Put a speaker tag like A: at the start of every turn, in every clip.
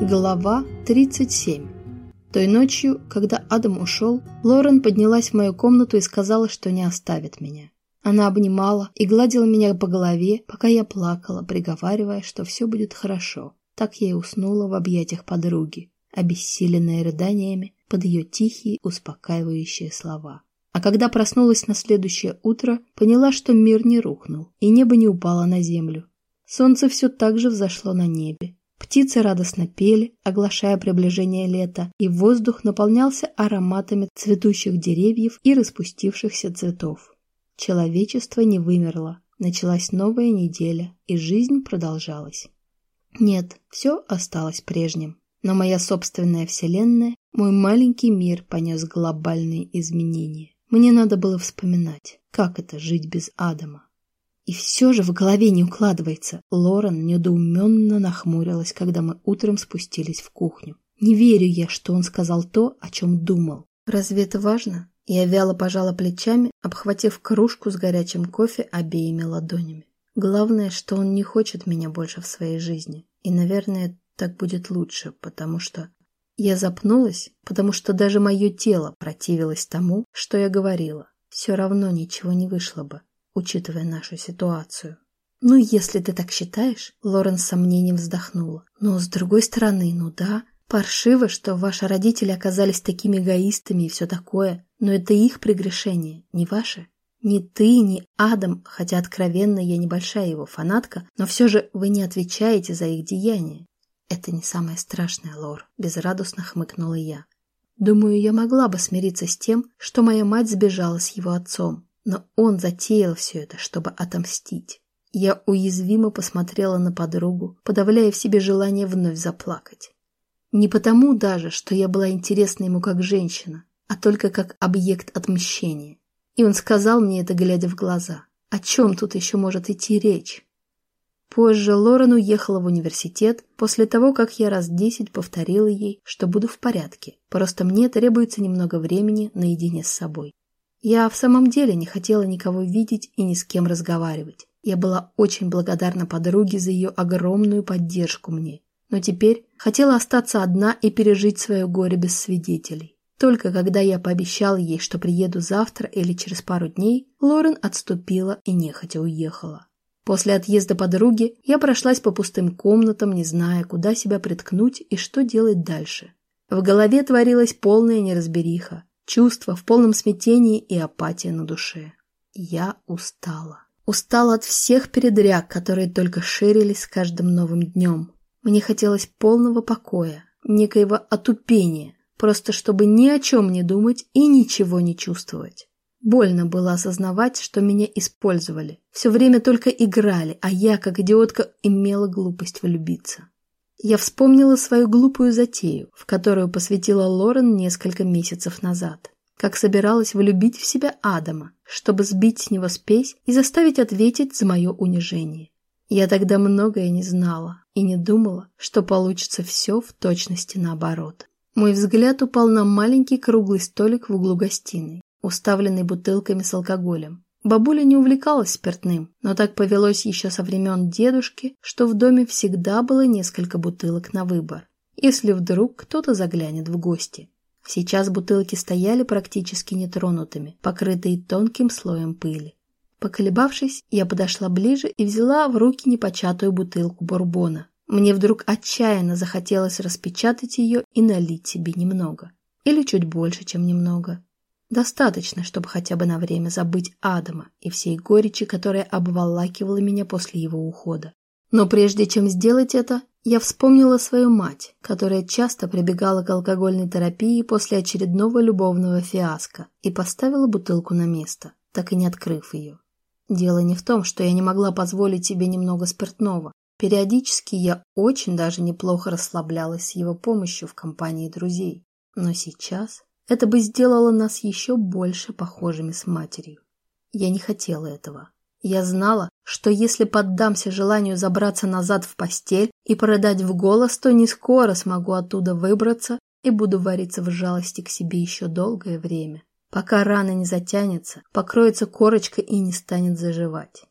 A: Глава 37 Той ночью, когда Адам ушел, Лорен поднялась в мою комнату и сказала, что не оставит меня. Она обнимала и гладила меня по голове, пока я плакала, приговаривая, что все будет хорошо. Так я и уснула в объятиях подруги, обессиленная рыданиями под ее тихие, успокаивающие слова. А когда проснулась на следующее утро, поняла, что мир не рухнул, и небо не упало на землю. Солнце все так же взошло на небе. Птицы радостно пели, оглашая приближение лета, и воздух наполнялся ароматами цветущих деревьев и распустившихся цветов. Человечество не вымерло, началась новая неделя, и жизнь продолжалась. Нет, все осталось прежним. Но моя собственная вселенная, мой маленький мир понес глобальные изменения. Мне надо было вспоминать, как это жить без Адама. И все же в голове не укладывается. Лорен недоуменно нахмурилась, когда мы утром спустились в кухню. Не верю я, что он сказал то, о чем думал. Разве это важно? Я вяло пожала плечами, обхватив кружку с горячим кофе обеими ладонями. Главное, что он не хочет меня больше в своей жизни. И, наверное, так будет лучше, потому что... Я запнулась, потому что даже мое тело противилось тому, что я говорила. Все равно ничего не вышло бы, учитывая нашу ситуацию. «Ну, если ты так считаешь», — Лорен с сомнением вздохнула. «Но с другой стороны, ну да, Паршиво, что ваши родители оказались такими эгоистами и все такое, но это их прегрешение, не ваше. Ни ты, ни Адам, хотя откровенно я небольшая его фанатка, но все же вы не отвечаете за их деяния. Это не самое страшное, Лор, безрадостно хмыкнула я. Думаю, я могла бы смириться с тем, что моя мать сбежала с его отцом, но он затеял все это, чтобы отомстить. Я уязвимо посмотрела на подругу, подавляя в себе желание вновь заплакать. Не потому даже, что я была интересна ему как женщина, а только как объект отмщения. И он сказал мне это, глядя в глаза. О чем тут еще может идти речь? Позже Лорен уехала в университет после того, как я раз десять повторила ей, что буду в порядке, просто мне требуется немного времени наедине с собой. Я в самом деле не хотела никого видеть и ни с кем разговаривать. Я была очень благодарна подруге за ее огромную поддержку мне но теперь хотела остаться одна и пережить свое горе без свидетелей. Только когда я пообещала ей, что приеду завтра или через пару дней, Лорен отступила и нехотя уехала. После отъезда подруги я прошлась по пустым комнатам, не зная, куда себя приткнуть и что делать дальше. В голове творилась полная неразбериха, чувства в полном смятении и апатия на душе. Я устала. Устала от всех передряг, которые только ширились с каждым новым днем. Мне хотелось полного покоя, некоего отупения, просто чтобы ни о чем не думать и ничего не чувствовать. Больно было осознавать, что меня использовали. Все время только играли, а я, как идиотка, имела глупость влюбиться. Я вспомнила свою глупую затею, в которую посвятила Лорен несколько месяцев назад. Как собиралась влюбить в себя Адама, чтобы сбить с него спесь и заставить ответить за мое унижение. Я тогда многое не знала и не думала, что получится все в точности наоборот. Мой взгляд упал на маленький круглый столик в углу гостиной, уставленный бутылками с алкоголем. Бабуля не увлекалась спиртным, но так повелось еще со времен дедушки, что в доме всегда было несколько бутылок на выбор, если вдруг кто-то заглянет в гости. Сейчас бутылки стояли практически нетронутыми, покрытые тонким слоем пыли. Поколебавшись, я подошла ближе и взяла в руки непочатую бутылку бурбона. Мне вдруг отчаянно захотелось распечатать ее и налить себе немного. Или чуть больше, чем немного. Достаточно, чтобы хотя бы на время забыть Адама и всей горечи, которая обволакивала меня после его ухода. Но прежде чем сделать это, я вспомнила свою мать, которая часто прибегала к алкогольной терапии после очередного любовного фиаско и поставила бутылку на место, так и не открыв ее. Дело не в том, что я не могла позволить себе немного спиртного. Периодически я очень даже неплохо расслаблялась с его помощью в компании друзей. Но сейчас это бы сделало нас еще больше похожими с матерью. Я не хотела этого. Я знала, что если поддамся желанию забраться назад в постель и продать в голос, то не скоро смогу оттуда выбраться и буду вариться в жалости к себе еще долгое время пока рана не затянется, покроется корочкой и не станет заживать.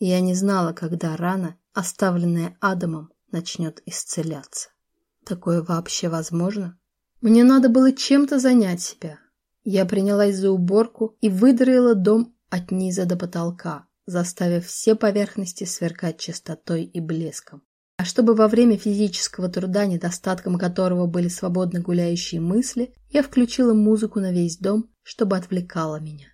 A: Я не знала, когда рана, оставленная Адамом, начнет исцеляться. Такое вообще возможно? Мне надо было чем-то занять себя. Я принялась за уборку и выдроила дом от низа до потолка, заставив все поверхности сверкать чистотой и блеском. А чтобы во время физического труда, недостатком которого были свободно гуляющие мысли, я включила музыку на весь дом, чтобы отвлекала меня.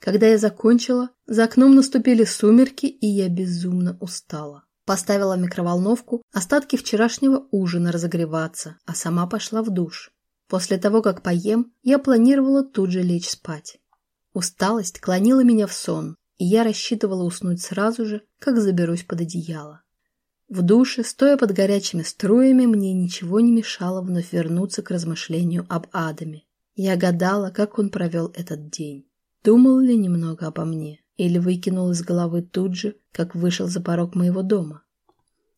A: Когда я закончила, за окном наступили сумерки, и я безумно устала. Поставила микроволновку, остатки вчерашнего ужина разогреваться, а сама пошла в душ. После того, как поем, я планировала тут же лечь спать. Усталость клонила меня в сон, и я рассчитывала уснуть сразу же, как заберусь под одеяло. В душе, стоя под горячими струями, мне ничего не мешало вновь вернуться к размышлению об Адаме. Я гадала, как он провел этот день. Думал ли немного обо мне? Или выкинул из головы тут же, как вышел за порог моего дома?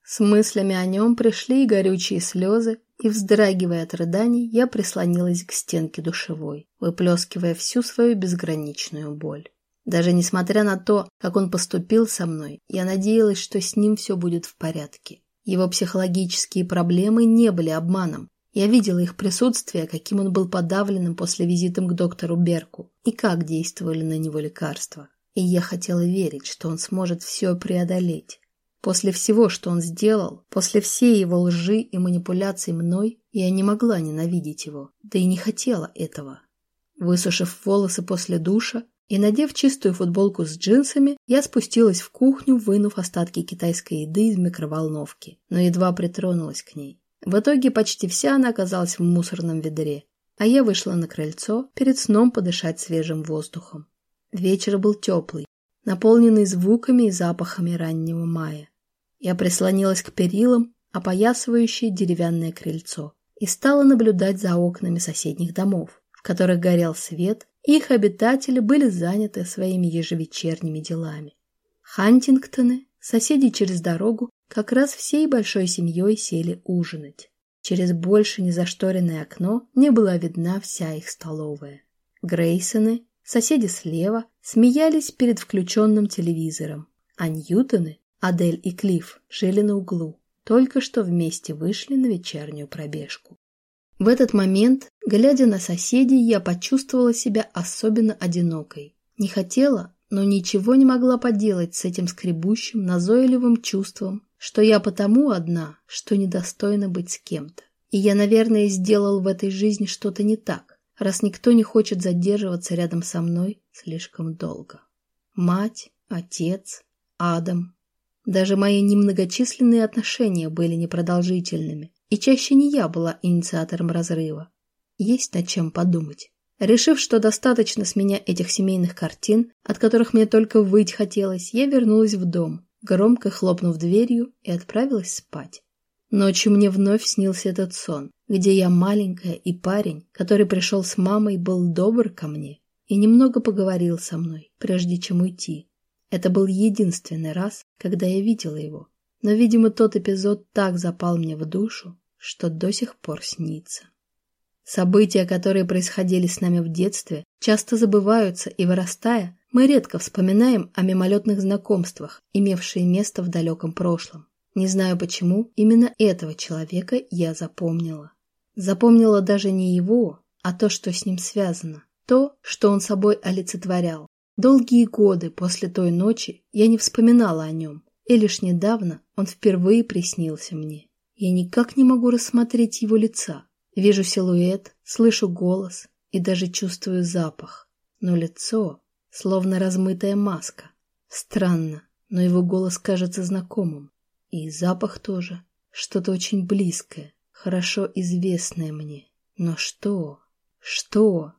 A: С мыслями о нем пришли и горючие слезы, и, вздрагивая от рыданий, я прислонилась к стенке душевой, выплескивая всю свою безграничную боль. Даже несмотря на то, как он поступил со мной, я надеялась, что с ним все будет в порядке. Его психологические проблемы не были обманом. Я видела их присутствие, каким он был подавленным после визита к доктору Берку и как действовали на него лекарства. И я хотела верить, что он сможет все преодолеть. После всего, что он сделал, после всей его лжи и манипуляций мной, я не могла ненавидеть его, да и не хотела этого. Высушив волосы после душа и надев чистую футболку с джинсами, я спустилась в кухню, вынув остатки китайской еды из микроволновки, но едва притронулась к ней. В итоге почти вся она оказалась в мусорном ведре, а я вышла на крыльцо перед сном подышать свежим воздухом. Вечер был теплый, наполненный звуками и запахами раннего мая. Я прислонилась к перилам, опоясывающей деревянное крыльцо, и стала наблюдать за окнами соседних домов, в которых горел свет, и их обитатели были заняты своими ежевечерними делами. Хантингтоны, соседи через дорогу, как раз всей большой семьей сели ужинать. Через больше незашторенное окно не была видна вся их столовая. Грейсоны Соседи слева смеялись перед включенным телевизором, а Ньютоны, Адель и Клифф жили на углу, только что вместе вышли на вечернюю пробежку. В этот момент, глядя на соседей, я почувствовала себя особенно одинокой. Не хотела, но ничего не могла поделать с этим скребущим, назойливым чувством, что я потому одна, что недостойна быть с кем-то. И я, наверное, сделал в этой жизни что-то не так раз никто не хочет задерживаться рядом со мной слишком долго. Мать, отец, Адам. Даже мои немногочисленные отношения были непродолжительными, и чаще не я была инициатором разрыва. Есть над чем подумать. Решив, что достаточно с меня этих семейных картин, от которых мне только выть хотелось, я вернулась в дом, громко хлопнув дверью и отправилась спать. Ночью мне вновь снился этот сон, где я маленькая и парень, который пришел с мамой, был добр ко мне и немного поговорил со мной, прежде чем уйти. Это был единственный раз, когда я видела его, но, видимо, тот эпизод так запал мне в душу, что до сих пор снится. События, которые происходили с нами в детстве, часто забываются, и, вырастая, мы редко вспоминаем о мимолетных знакомствах, имевшие место в далеком прошлом. Не знаю почему, именно этого человека я запомнила. Запомнила даже не его, а то, что с ним связано, то, что он собой олицетворял. Долгие годы после той ночи я не вспоминала о нем, и лишь недавно он впервые приснился мне. Я никак не могу рассмотреть его лица. Вижу силуэт, слышу голос и даже чувствую запах. Но лицо словно размытая маска. Странно, но его голос кажется знакомым. И запах тоже. Что-то очень близкое, хорошо известное мне. Но что? Что?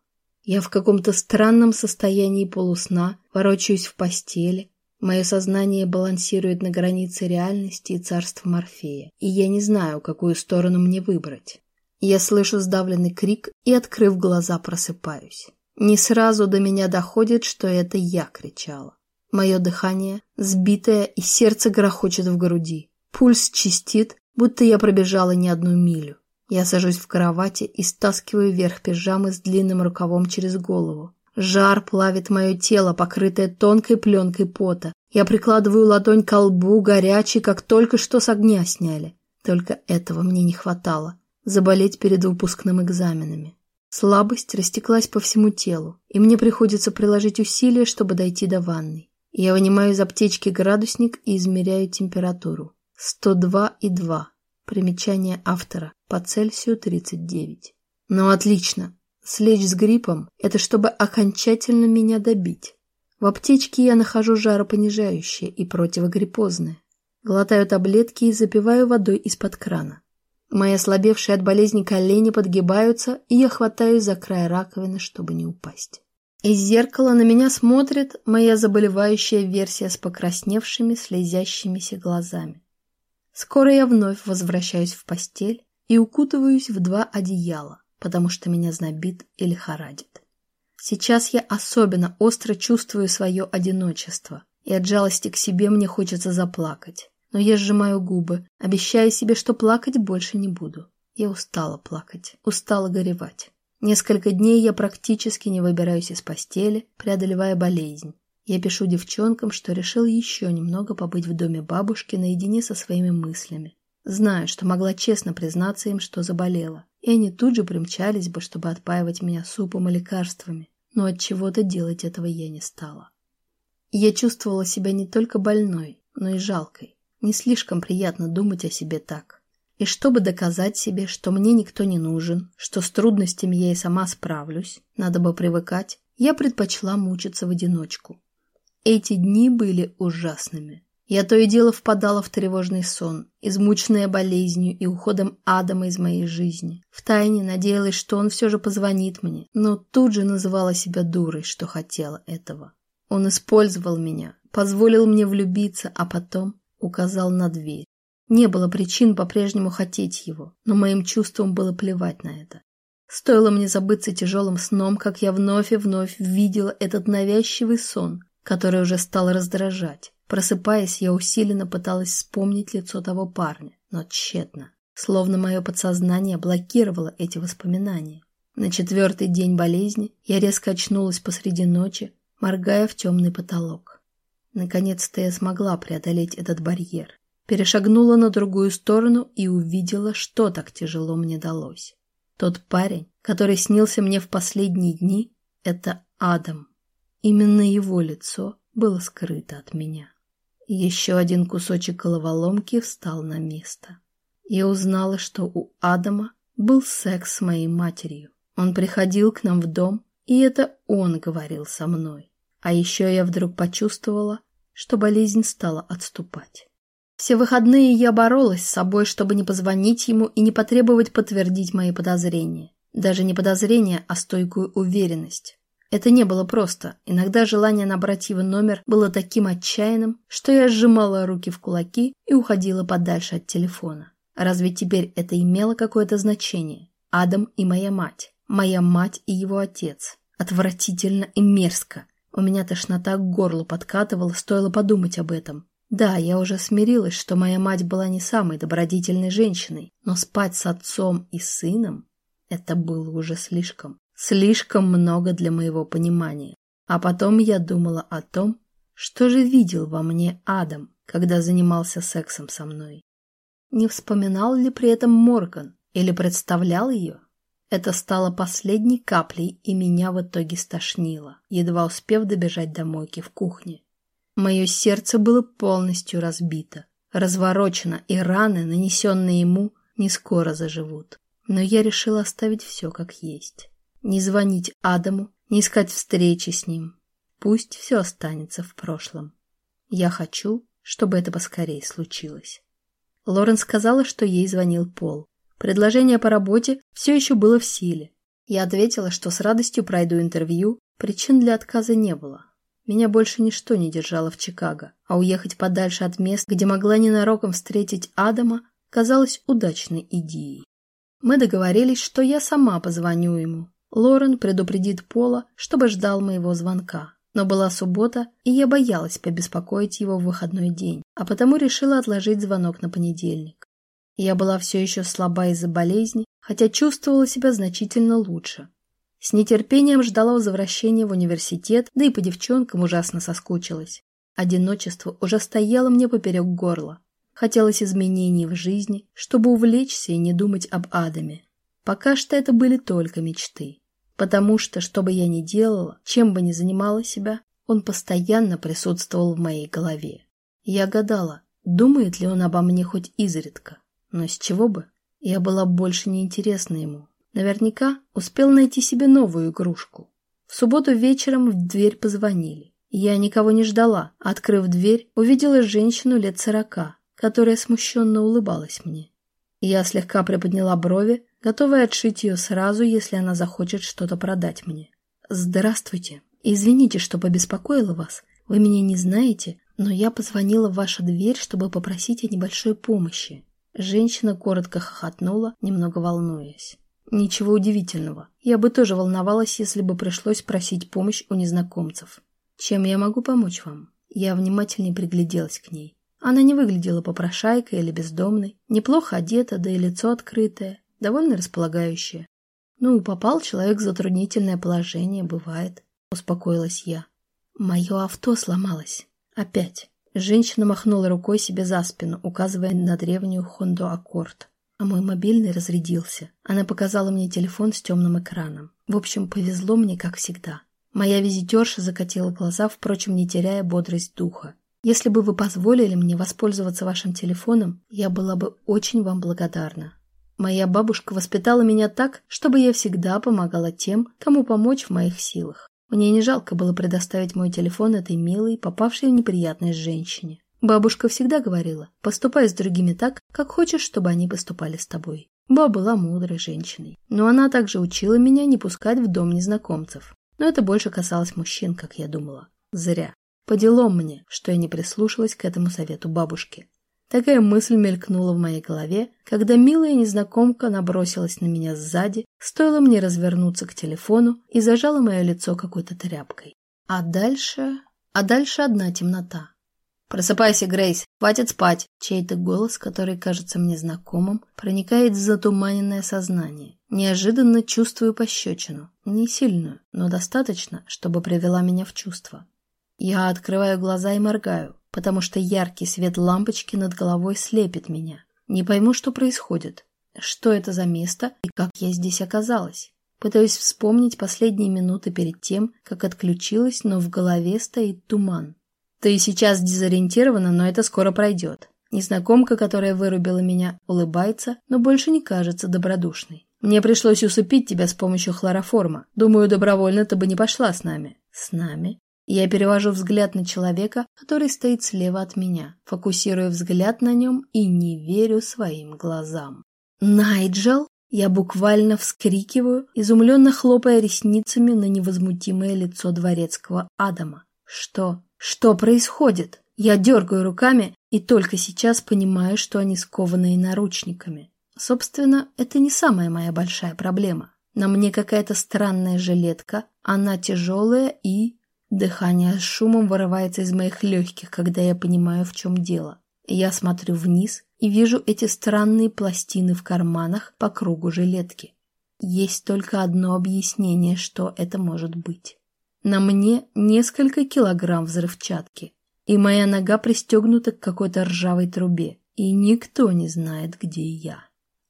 A: Я в каком-то странном состоянии полусна, ворочаюсь в постели. Мое сознание балансирует на границе реальности и царства Морфея, и я не знаю, какую сторону мне выбрать. Я слышу сдавленный крик и, открыв глаза, просыпаюсь. Не сразу до меня доходит, что это я кричала. Мое дыхание сбитое, и сердце грохочет в груди. Пульс чистит, будто я пробежала не одну милю. Я сажусь в кровати и стаскиваю вверх пижамы с длинным рукавом через голову. Жар плавит мое тело, покрытое тонкой пленкой пота. Я прикладываю ладонь к лбу, горячий, как только что с огня сняли. Только этого мне не хватало. заболеть перед выпускным экзаменами. Слабость растеклась по всему телу, и мне приходится приложить усилия, чтобы дойти до ванной. Я вынимаю из аптечки градусник и измеряю температуру. 102,2. Примечание автора. По Цельсию 39. Ну отлично. Слечь с гриппом – это чтобы окончательно меня добить. В аптечке я нахожу жаропонижающее и противогриппозное. Глотаю таблетки и запиваю водой из-под крана. Мои ослабевшие от болезни колени подгибаются, и я хватаюсь за край раковины, чтобы не упасть. Из зеркала на меня смотрит моя заболевающая версия с покрасневшими, слезящимися глазами. Скоро я вновь возвращаюсь в постель и укутываюсь в два одеяла, потому что меня знобит и лихорадит. Сейчас я особенно остро чувствую свое одиночество, и от жалости к себе мне хочется заплакать. Но я сжимаю губы, обещая себе, что плакать больше не буду. Я устала плакать, устала горевать. Несколько дней я практически не выбираюсь из постели, преодолевая болезнь. Я пишу девчонкам, что решил еще немного побыть в доме бабушки наедине со своими мыслями. Знаю, что могла честно признаться им, что заболела, и они тут же примчались бы, чтобы отпаивать меня супом и лекарствами но от чего-то делать этого я не стала. Я чувствовала себя не только больной, но и жалкой. Не слишком приятно думать о себе так. И чтобы доказать себе, что мне никто не нужен, что с трудностями я и сама справлюсь, надо бы привыкать, я предпочла мучиться в одиночку. Эти дни были ужасными. Я то и дело впадала в тревожный сон, измученная болезнью и уходом Адама из моей жизни. Втайне надеялась, что он все же позвонит мне, но тут же называла себя дурой, что хотела этого. Он использовал меня, позволил мне влюбиться, а потом указал на дверь. Не было причин по-прежнему хотеть его, но моим чувствам было плевать на это. Стоило мне забыться тяжелым сном, как я вновь и вновь видела этот навязчивый сон, который уже стал раздражать. Просыпаясь, я усиленно пыталась вспомнить лицо того парня, но тщетно. Словно мое подсознание блокировало эти воспоминания. На четвертый день болезни я резко очнулась посреди ночи, моргая в темный потолок. Наконец-то я смогла преодолеть этот барьер. Перешагнула на другую сторону и увидела, что так тяжело мне далось. Тот парень, который снился мне в последние дни, это Адам. Именно его лицо было скрыто от меня. Еще один кусочек головоломки встал на место. Я узнала, что у Адама был секс с моей матерью. Он приходил к нам в дом, и это он говорил со мной. А еще я вдруг почувствовала, что болезнь стала отступать. Все выходные я боролась с собой, чтобы не позвонить ему и не потребовать подтвердить мои подозрения. Даже не подозрения, а стойкую уверенность. Это не было просто. Иногда желание набрать его номер было таким отчаянным, что я сжимала руки в кулаки и уходила подальше от телефона. Разве теперь это имело какое-то значение? Адам и моя мать. Моя мать и его отец. Отвратительно и мерзко. У меня тошнота к горлу подкатывала, стоило подумать об этом. Да, я уже смирилась, что моя мать была не самой добродетельной женщиной, но спать с отцом и сыном – это было уже слишком. Слишком много для моего понимания. А потом я думала о том, что же видел во мне Адам, когда занимался сексом со мной. Не вспоминал ли при этом Морган или представлял ее? Это стало последней каплей, и меня в итоге стошнило, едва успев добежать до мойки в кухне. Мое сердце было полностью разбито, разворочено, и раны, нанесенные ему, не скоро заживут. Но я решила оставить все как есть не звонить Адаму, не искать встречи с ним. Пусть все останется в прошлом. Я хочу, чтобы это поскорее случилось. Лорен сказала, что ей звонил Пол. Предложение по работе все еще было в силе. Я ответила, что с радостью пройду интервью, причин для отказа не было. Меня больше ничто не держало в Чикаго, а уехать подальше от мест, где могла ненароком встретить Адама, казалось удачной идеей. Мы договорились, что я сама позвоню ему, Лорен предупредит Пола, чтобы ждал моего звонка. Но была суббота, и я боялась побеспокоить его в выходной день, а потому решила отложить звонок на понедельник. Я была все еще слаба из-за болезни, хотя чувствовала себя значительно лучше. С нетерпением ждала возвращения в университет, да и по девчонкам ужасно соскучилась. Одиночество уже стояло мне поперек горла. хотелось изменений в жизни, чтобы увлечься и не думать об Адаме. Пока что это были только мечты. Потому что, что бы я ни делала, чем бы ни занимала себя, он постоянно присутствовал в моей голове. Я гадала, думает ли он обо мне хоть изредка. Но с чего бы? Я была больше неинтересна ему. Наверняка успел найти себе новую игрушку. В субботу вечером в дверь позвонили. Я никого не ждала. Открыв дверь, увидела женщину лет сорока, которая смущенно улыбалась мне. Я слегка приподняла брови, готовая отшить ее сразу, если она захочет что-то продать мне. «Здравствуйте. Извините, что побеспокоила вас. Вы меня не знаете, но я позвонила в вашу дверь, чтобы попросить о небольшой помощи». Женщина коротко хохотнула, немного волнуясь. Ничего удивительного. Я бы тоже волновалась, если бы пришлось просить помощь у незнакомцев. Чем я могу помочь вам? Я внимательнее пригляделась к ней. Она не выглядела попрошайкой или бездомной, неплохо одета, да и лицо открытое, довольно располагающее. Ну, попал человек в затруднительное положение, бывает, успокоилась я. Мое авто сломалось. Опять. Женщина махнула рукой себе за спину, указывая на древнюю Хонду Аккорд. А мой мобильный разрядился. Она показала мне телефон с темным экраном. В общем, повезло мне, как всегда. Моя визитерша закатила глаза, впрочем, не теряя бодрость духа. Если бы вы позволили мне воспользоваться вашим телефоном, я была бы очень вам благодарна. Моя бабушка воспитала меня так, чтобы я всегда помогала тем, кому помочь в моих силах. Мне не жалко было предоставить мой телефон этой милой, попавшей в неприятность женщине. Бабушка всегда говорила, поступай с другими так, как хочешь, чтобы они поступали с тобой. Ба была мудрой женщиной, но она также учила меня не пускать в дом незнакомцев. Но это больше касалось мужчин, как я думала. Зря. По делам мне, что я не прислушалась к этому совету бабушки. Такая мысль мелькнула в моей голове, когда милая незнакомка набросилась на меня сзади, стоило мне развернуться к телефону и зажала мое лицо какой-то тряпкой. А дальше... А дальше одна темнота. «Просыпайся, Грейс, хватит спать!» Чей-то голос, который кажется мне знакомым, проникает в затуманенное сознание. Неожиданно чувствую пощечину. Не сильную, но достаточно, чтобы привела меня в чувство. Я открываю глаза и моргаю, потому что яркий свет лампочки над головой слепит меня. Не пойму, что происходит. Что это за место и как я здесь оказалась? Пытаюсь вспомнить последние минуты перед тем, как отключилась, но в голове стоит туман. Ты сейчас дезориентирована, но это скоро пройдет. Незнакомка, которая вырубила меня, улыбается, но больше не кажется добродушной. Мне пришлось усыпить тебя с помощью хлороформа. Думаю, добровольно ты бы не пошла с нами. С нами? Я перевожу взгляд на человека, который стоит слева от меня, фокусирую взгляд на нем и не верю своим глазам. «Найджел?» Я буквально вскрикиваю, изумленно хлопая ресницами на невозмутимое лицо дворецкого Адама. «Что? Что происходит? Я дергаю руками и только сейчас понимаю, что они скованы наручниками. Собственно, это не самая моя большая проблема. На мне какая-то странная жилетка, она тяжелая и... Дыхание с шумом вырывается из моих легких, когда я понимаю, в чем дело. Я смотрю вниз и вижу эти странные пластины в карманах по кругу жилетки. Есть только одно объяснение, что это может быть. На мне несколько килограмм взрывчатки, и моя нога пристегнута к какой-то ржавой трубе, и никто не знает, где я.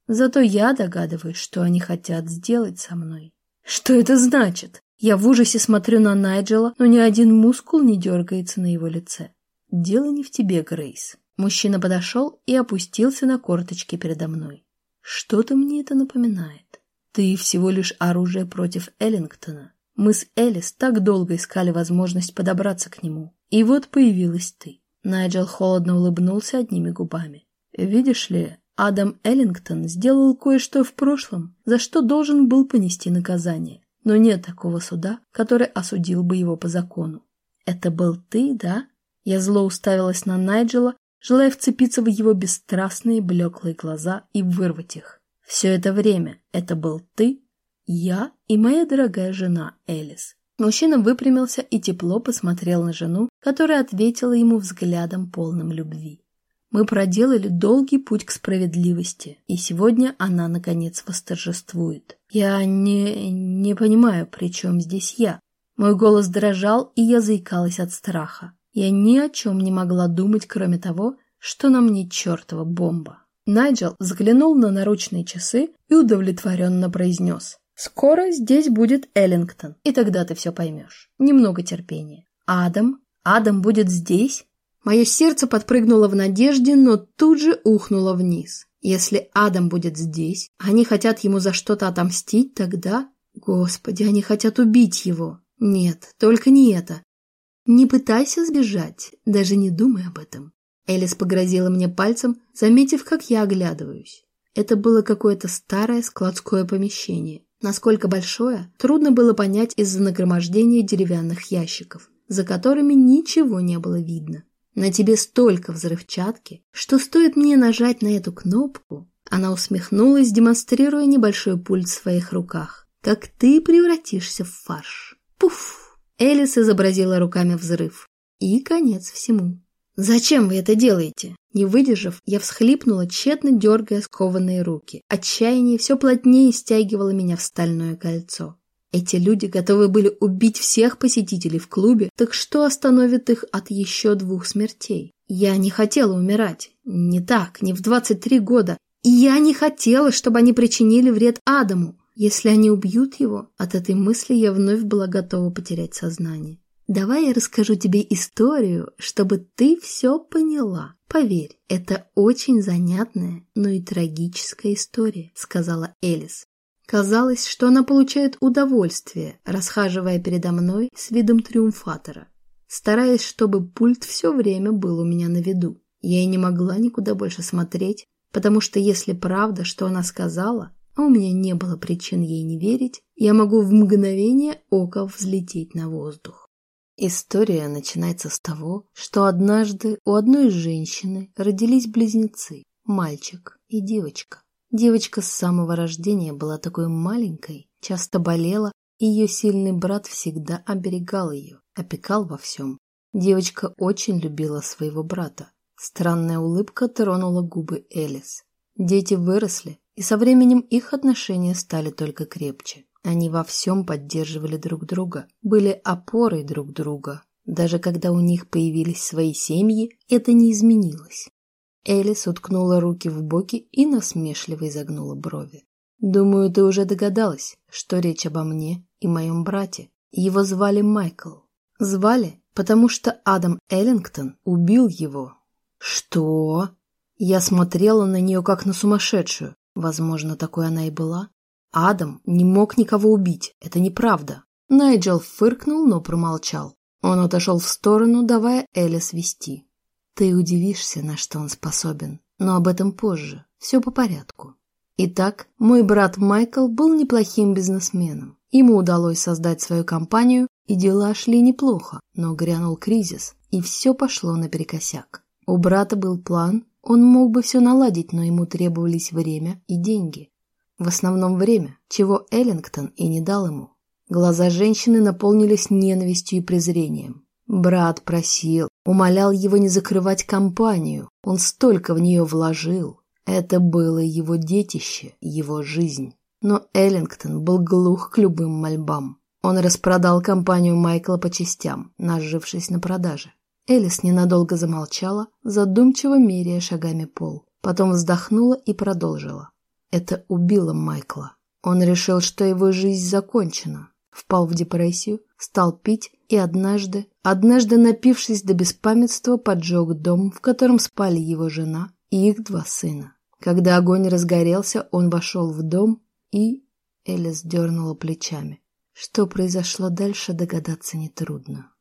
A: Зато я догадываюсь, что они хотят сделать со мной. Что это значит? Я в ужасе смотрю на Найджела, но ни один мускул не дергается на его лице. Дело не в тебе, Грейс. Мужчина подошел и опустился на корточки передо мной. Что-то мне это напоминает. Ты всего лишь оружие против Эллингтона. Мы с Элис так долго искали возможность подобраться к нему. И вот появилась ты. Найджел холодно улыбнулся одними губами. Видишь ли, Адам Эллингтон сделал кое-что в прошлом, за что должен был понести наказание. Но нет такого суда, который осудил бы его по закону. Это был ты, да? Я зло уставилась на Найджела, желая вцепиться в его бесстрастные блеклые глаза и вырвать их. Все это время это был ты я и моя дорогая жена Элис. Мужчина выпрямился и тепло посмотрел на жену, которая ответила ему взглядом полным любви. Мы проделали долгий путь к справедливости, и сегодня она, наконец, восторжествует. Я не... не понимаю, при чем здесь я. Мой голос дрожал, и я заикалась от страха. Я ни о чем не могла думать, кроме того, что на мне чертова бомба. Найджел взглянул на наручные часы и удовлетворенно произнес. «Скоро здесь будет Эллингтон, и тогда ты все поймешь. Немного терпения. Адам? Адам будет здесь?» Мое сердце подпрыгнуло в надежде, но тут же ухнуло вниз. Если Адам будет здесь, они хотят ему за что-то отомстить, тогда... Господи, они хотят убить его. Нет, только не это. Не пытайся сбежать, даже не думай об этом. Элис погрозила мне пальцем, заметив, как я оглядываюсь. Это было какое-то старое складское помещение. Насколько большое, трудно было понять из-за нагромождения деревянных ящиков, за которыми ничего не было видно. На тебе столько взрывчатки, что стоит мне нажать на эту кнопку, она усмехнулась, демонстрируя небольшой пульт в своих руках, как ты превратишься в фарш. Пуф! Элис изобразила руками взрыв. И конец всему. «Зачем вы это делаете?» Не выдержав, я всхлипнула, тщетно дергая скованные руки. Отчаяние все плотнее стягивало меня в стальное кольцо. Эти люди готовы были убить всех посетителей в клубе, так что остановит их от еще двух смертей? Я не хотела умирать. Не так, не в 23 года. И я не хотела, чтобы они причинили вред Адаму. Если они убьют его, от этой мысли я вновь была готова потерять сознание. Давай я расскажу тебе историю, чтобы ты все поняла. Поверь, это очень занятная, но и трагическая история, сказала Элис. Казалось, что она получает удовольствие, расхаживая передо мной с видом триумфатора, стараясь, чтобы пульт все время был у меня на виду. Я и не могла никуда больше смотреть, потому что если правда, что она сказала, а у меня не было причин ей не верить, я могу в мгновение ока взлететь на воздух. История начинается с того, что однажды у одной женщины родились близнецы, мальчик и девочка. Девочка с самого рождения была такой маленькой, часто болела, и ее сильный брат всегда оберегал ее, опекал во всем. Девочка очень любила своего брата. Странная улыбка тронула губы Элис. Дети выросли, и со временем их отношения стали только крепче. Они во всем поддерживали друг друга, были опорой друг друга. Даже когда у них появились свои семьи, это не изменилось. Элис уткнула руки в боки и насмешливо изогнула брови. «Думаю, ты уже догадалась, что речь обо мне и моем брате. Его звали Майкл. Звали, потому что Адам Эллингтон убил его». «Что?» Я смотрела на нее как на сумасшедшую. Возможно, такой она и была. Адам не мог никого убить, это неправда. Найджел фыркнул, но промолчал. Он отошел в сторону, давая Элис вести. Ты удивишься, на что он способен, но об этом позже. Все по порядку. Итак, мой брат Майкл был неплохим бизнесменом. Ему удалось создать свою компанию, и дела шли неплохо, но грянул кризис, и все пошло наперекосяк. У брата был план, он мог бы все наладить, но ему требовались время и деньги. В основном время, чего Эллингтон и не дал ему. Глаза женщины наполнились ненавистью и презрением. Брат просил, умолял его не закрывать компанию. Он столько в нее вложил. Это было его детище, его жизнь. Но Эллингтон был глух к любым мольбам. Он распродал компанию Майкла по частям, нажившись на продаже. Элис ненадолго замолчала, задумчиво меряя шагами пол. Потом вздохнула и продолжила. Это убило Майкла. Он решил, что его жизнь закончена. Впал в депрессию, стал пить и однажды, однажды напившись до беспамятства, поджег дом, в котором спали его жена и их два сына. Когда огонь разгорелся, он вошел в дом и... Элис дернула плечами. Что произошло дальше, догадаться нетрудно.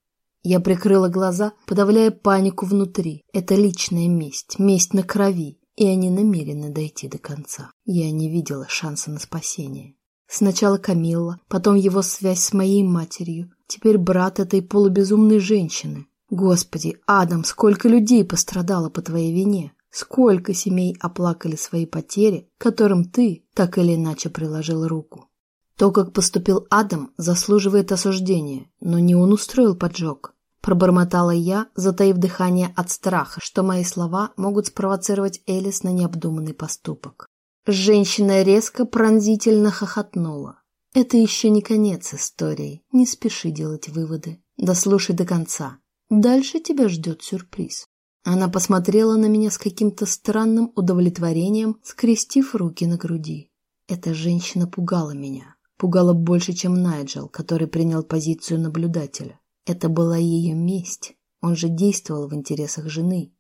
A: Я прикрыла глаза, подавляя панику внутри. Это личная месть, месть на крови и они намерены дойти до конца. Я не видела шанса на спасение. Сначала Камилла, потом его связь с моей матерью, теперь брат этой полубезумной женщины. Господи, Адам, сколько людей пострадало по твоей вине? Сколько семей оплакали свои потери, которым ты так или иначе приложил руку? То, как поступил Адам, заслуживает осуждения, но не он устроил поджог. Пробормотала я, затаив дыхание от страха, что мои слова могут спровоцировать Элис на необдуманный поступок. Женщина резко пронзительно хохотнула. Это еще не конец истории, не спеши делать выводы. Дослушай до конца. Дальше тебя ждет сюрприз. Она посмотрела на меня с каким-то странным удовлетворением, скрестив руки на груди. Эта женщина пугала меня. Пугала больше, чем Найджел, который принял позицию наблюдателя. Это была ее месть. Он же действовал в интересах жены.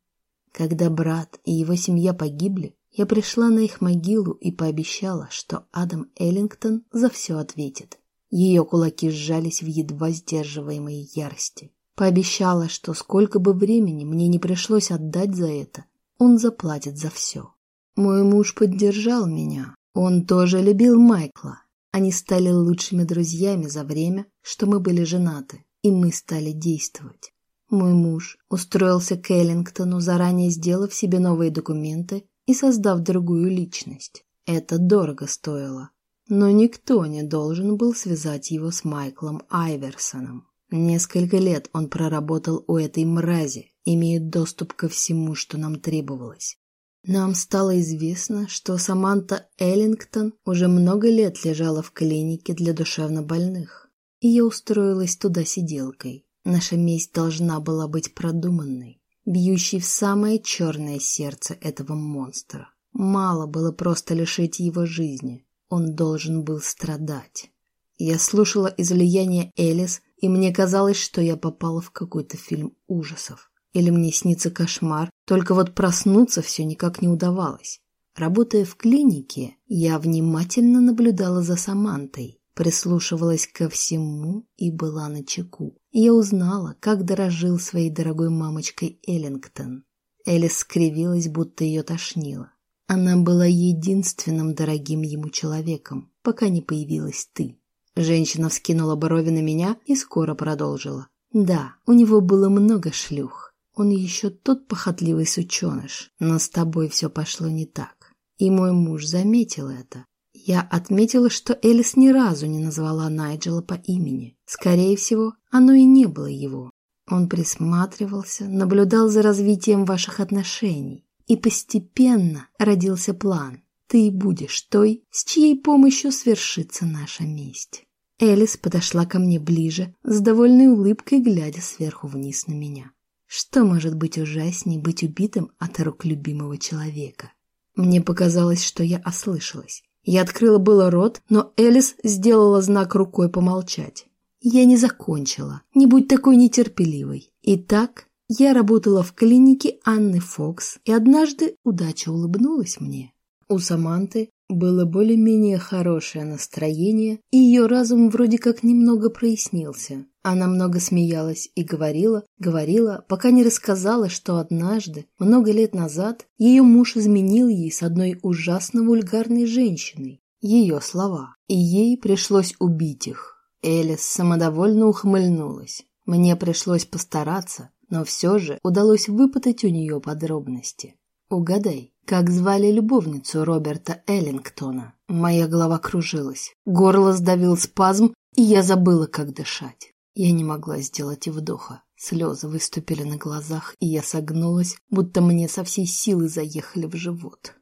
A: Когда брат и его семья погибли, я пришла на их могилу и пообещала, что Адам Эллингтон за все ответит. Ее кулаки сжались в едва сдерживаемой ярости. Пообещала, что сколько бы времени мне не пришлось отдать за это, он заплатит за все. Мой муж поддержал меня. Он тоже любил Майкла. Они стали лучшими друзьями за время, что мы были женаты, и мы стали действовать. Мой муж устроился к Эллингтону, заранее сделав себе новые документы и создав другую личность. Это дорого стоило. Но никто не должен был связать его с Майклом Айверсоном. Несколько лет он проработал у этой мрази, имея доступ ко всему, что нам требовалось. Нам стало известно, что Саманта Эллингтон уже много лет лежала в клинике для душевнобольных, и я устроилась туда сиделкой. Наша месть должна была быть продуманной, бьющей в самое черное сердце этого монстра. Мало было просто лишить его жизни, он должен был страдать. Я слушала излияние Элис и мне казалось, что я попала в какой-то фильм ужасов. Или мне снится кошмар, только вот проснуться все никак не удавалось. Работая в клинике, я внимательно наблюдала за Самантой, прислушивалась ко всему и была на чеку. Я узнала, как дорожил своей дорогой мамочкой Эллингтон. Элис скривилась, будто ее тошнило. Она была единственным дорогим ему человеком, пока не появилась ты. Женщина вскинула брови на меня и скоро продолжила. Да, у него было много шлюх. Он еще тот похотливый сученыш, но с тобой все пошло не так. И мой муж заметил это. Я отметила, что Элис ни разу не назвала Найджела по имени. Скорее всего, оно и не было его. Он присматривался, наблюдал за развитием ваших отношений. И постепенно родился план. Ты будешь той, с чьей помощью свершится наша месть. Элис подошла ко мне ближе, с довольной улыбкой глядя сверху вниз на меня. Что может быть ужаснее быть убитым от рук любимого человека? Мне показалось, что я ослышалась. Я открыла было рот, но Элис сделала знак рукой помолчать. Я не закончила. Не будь такой нетерпеливой. Итак, я работала в клинике Анны Фокс, и однажды удача улыбнулась мне. У Саманты было более-менее хорошее настроение, и ее разум вроде как немного прояснился. Она много смеялась и говорила, говорила, пока не рассказала, что однажды, много лет назад, ее муж изменил ей с одной ужасно вульгарной женщиной. Ее слова. И ей пришлось убить их. Элис самодовольно ухмыльнулась. Мне пришлось постараться, но все же удалось выпытать у нее подробности. Угадай, как звали любовницу Роберта Эллингтона? Моя голова кружилась, горло сдавил спазм, и я забыла, как дышать. Я не могла сделать и вдоха. Слезы выступили на глазах, и я согнулась, будто мне со всей силы заехали в живот.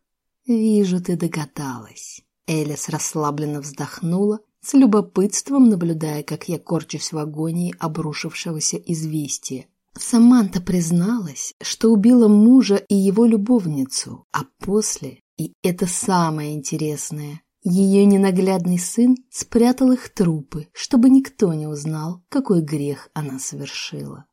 A: «Вижу, ты догадалась». Элис расслабленно вздохнула, с любопытством наблюдая, как я корчусь в агонии обрушившегося известия. Саманта призналась, что убила мужа и его любовницу, а после, и это самое интересное, ее ненаглядный сын спрятал их трупы, чтобы никто не узнал, какой грех она совершила.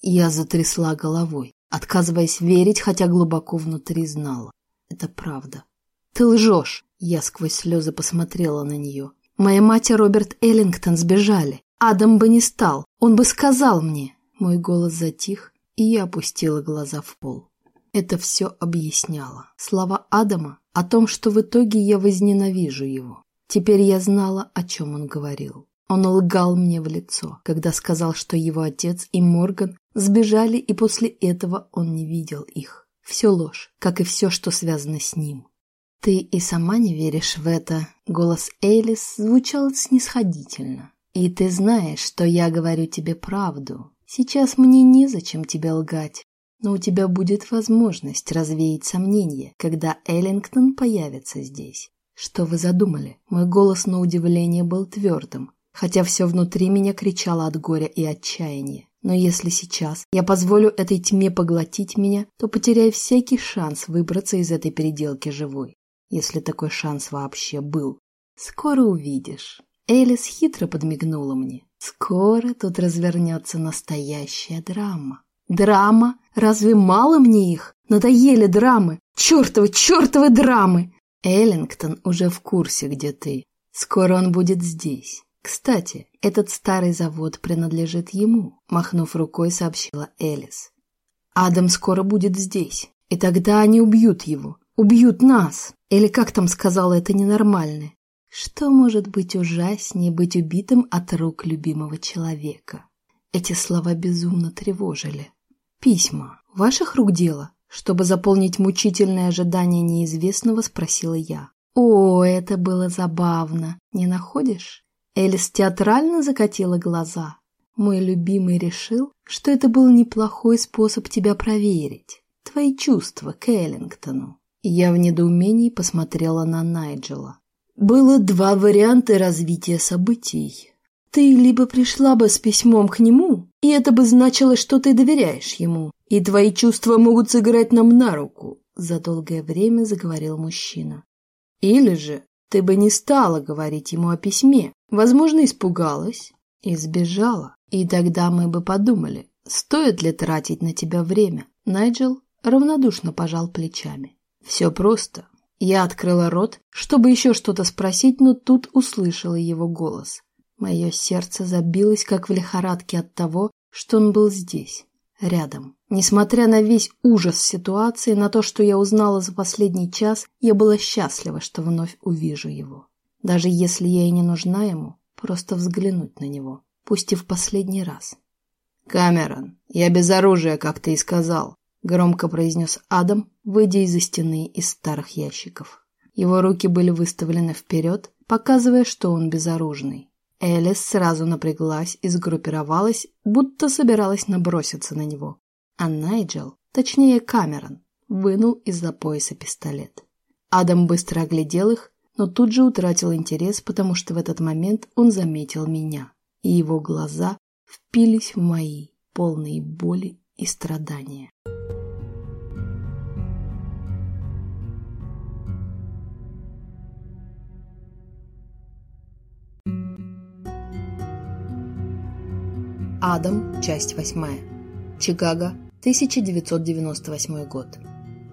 A: Я затрясла головой, отказываясь верить, хотя глубоко внутри знала. Это правда. «Ты лжешь!» Я сквозь слезы посмотрела на нее. «Моя мать и Роберт Эллингтон сбежали. Адам бы не стал. Он бы сказал мне. Мой голос затих, и я опустила глаза в пол. Это все объясняло. Слова Адама о том, что в итоге я возненавижу его. Теперь я знала, о чем он говорил. Он лгал мне в лицо, когда сказал, что его отец и Морган сбежали, и после этого он не видел их. Все ложь, как и все, что связано с ним. «Ты и сама не веришь в это?» Голос Элис звучал снисходительно. «И ты знаешь, что я говорю тебе правду. Сейчас мне незачем тебя лгать, но у тебя будет возможность развеять сомнения, когда Эллингтон появится здесь. Что вы задумали? Мой голос на удивление был твердым, хотя все внутри меня кричало от горя и отчаяния. Но если сейчас я позволю этой тьме поглотить меня, то потеряю всякий шанс выбраться из этой переделки живой. Если такой шанс вообще был. Скоро увидишь. Элис хитро подмигнула мне. Скоро тут развернется настоящая драма. Драма? Разве мало мне их? Надоели драмы. Чертовы, чертовы драмы! Эллингтон уже в курсе, где ты. Скоро он будет здесь. Кстати, этот старый завод принадлежит ему, махнув рукой, сообщила Элис. Адам скоро будет здесь, и тогда они убьют его. Убьют нас. Или как там сказала это ненормальное? Что может быть ужаснее быть убитым от рук любимого человека? Эти слова безумно тревожили. Письма. Ваших рук дело? Чтобы заполнить мучительное ожидание неизвестного, спросила я. О, это было забавно, не находишь? Элис театрально закатила глаза. Мой любимый решил, что это был неплохой способ тебя проверить. Твои чувства к Эллингтону. Я в недоумении посмотрела на Найджела. Было два варианта развития событий. Ты либо пришла бы с письмом к нему, и это бы значило, что ты доверяешь ему, и твои чувства могут сыграть нам на руку, за долгое время заговорил мужчина. Или же ты бы не стала говорить ему о письме, возможно, испугалась и сбежала, и тогда мы бы подумали, стоит ли тратить на тебя время. Найджел равнодушно пожал плечами. Все просто. Я открыла рот, чтобы еще что-то спросить, но тут услышала его голос. Мое сердце забилось, как в лихорадке от того, что он был здесь, рядом. Несмотря на весь ужас ситуации, на то, что я узнала за последний час, я была счастлива, что вновь увижу его. Даже если я и не нужна ему, просто взглянуть на него, пусть и в последний раз. «Камерон, я без оружия, как ты и сказал громко произнес Адам, выйдя из-за стены из старых ящиков. Его руки были выставлены вперед, показывая, что он безоружный. Элис сразу напряглась и сгруппировалась, будто собиралась наброситься на него. А Найджел, точнее Камерон, вынул из-за пояса пистолет. Адам быстро оглядел их, но тут же утратил интерес, потому что в этот момент он заметил меня, и его глаза впились в мои, полные боли и страдания. Адам, часть восьмая. Чикаго, 1998 год.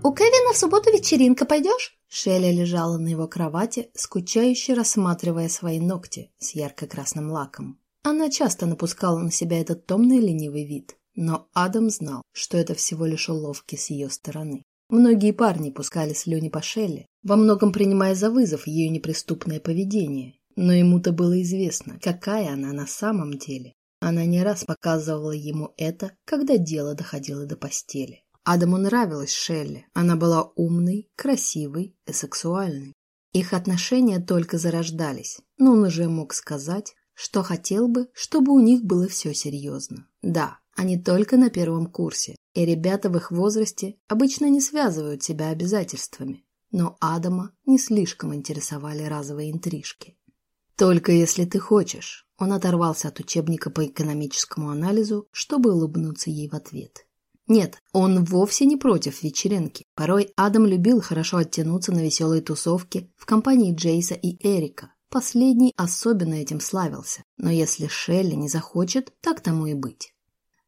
A: «У Кевина в субботу вечеринка, пойдешь?» Шелли лежала на его кровати, скучающе рассматривая свои ногти с ярко-красным лаком. Она часто напускала на себя этот томный ленивый вид, но Адам знал, что это всего лишь уловки с ее стороны. Многие парни пускали слюни по Шелли, во многом принимая за вызов ее неприступное поведение, но ему-то было известно, какая она на самом деле. Она не раз показывала ему это, когда дело доходило до постели. Адаму нравилась Шелли. Она была умной, красивой и сексуальной. Их отношения только зарождались, но он уже мог сказать, что хотел бы, чтобы у них было все серьезно. Да, они только на первом курсе, и ребята в их возрасте обычно не связывают себя обязательствами. Но Адама не слишком интересовали разовые интрижки. «Только если ты хочешь», он оторвался от учебника по экономическому анализу, чтобы улыбнуться ей в ответ. Нет, он вовсе не против вечеринки. Порой Адам любил хорошо оттянуться на веселые тусовки в компании Джейса и Эрика. Последний особенно этим славился. Но если Шелли не захочет, так тому и быть.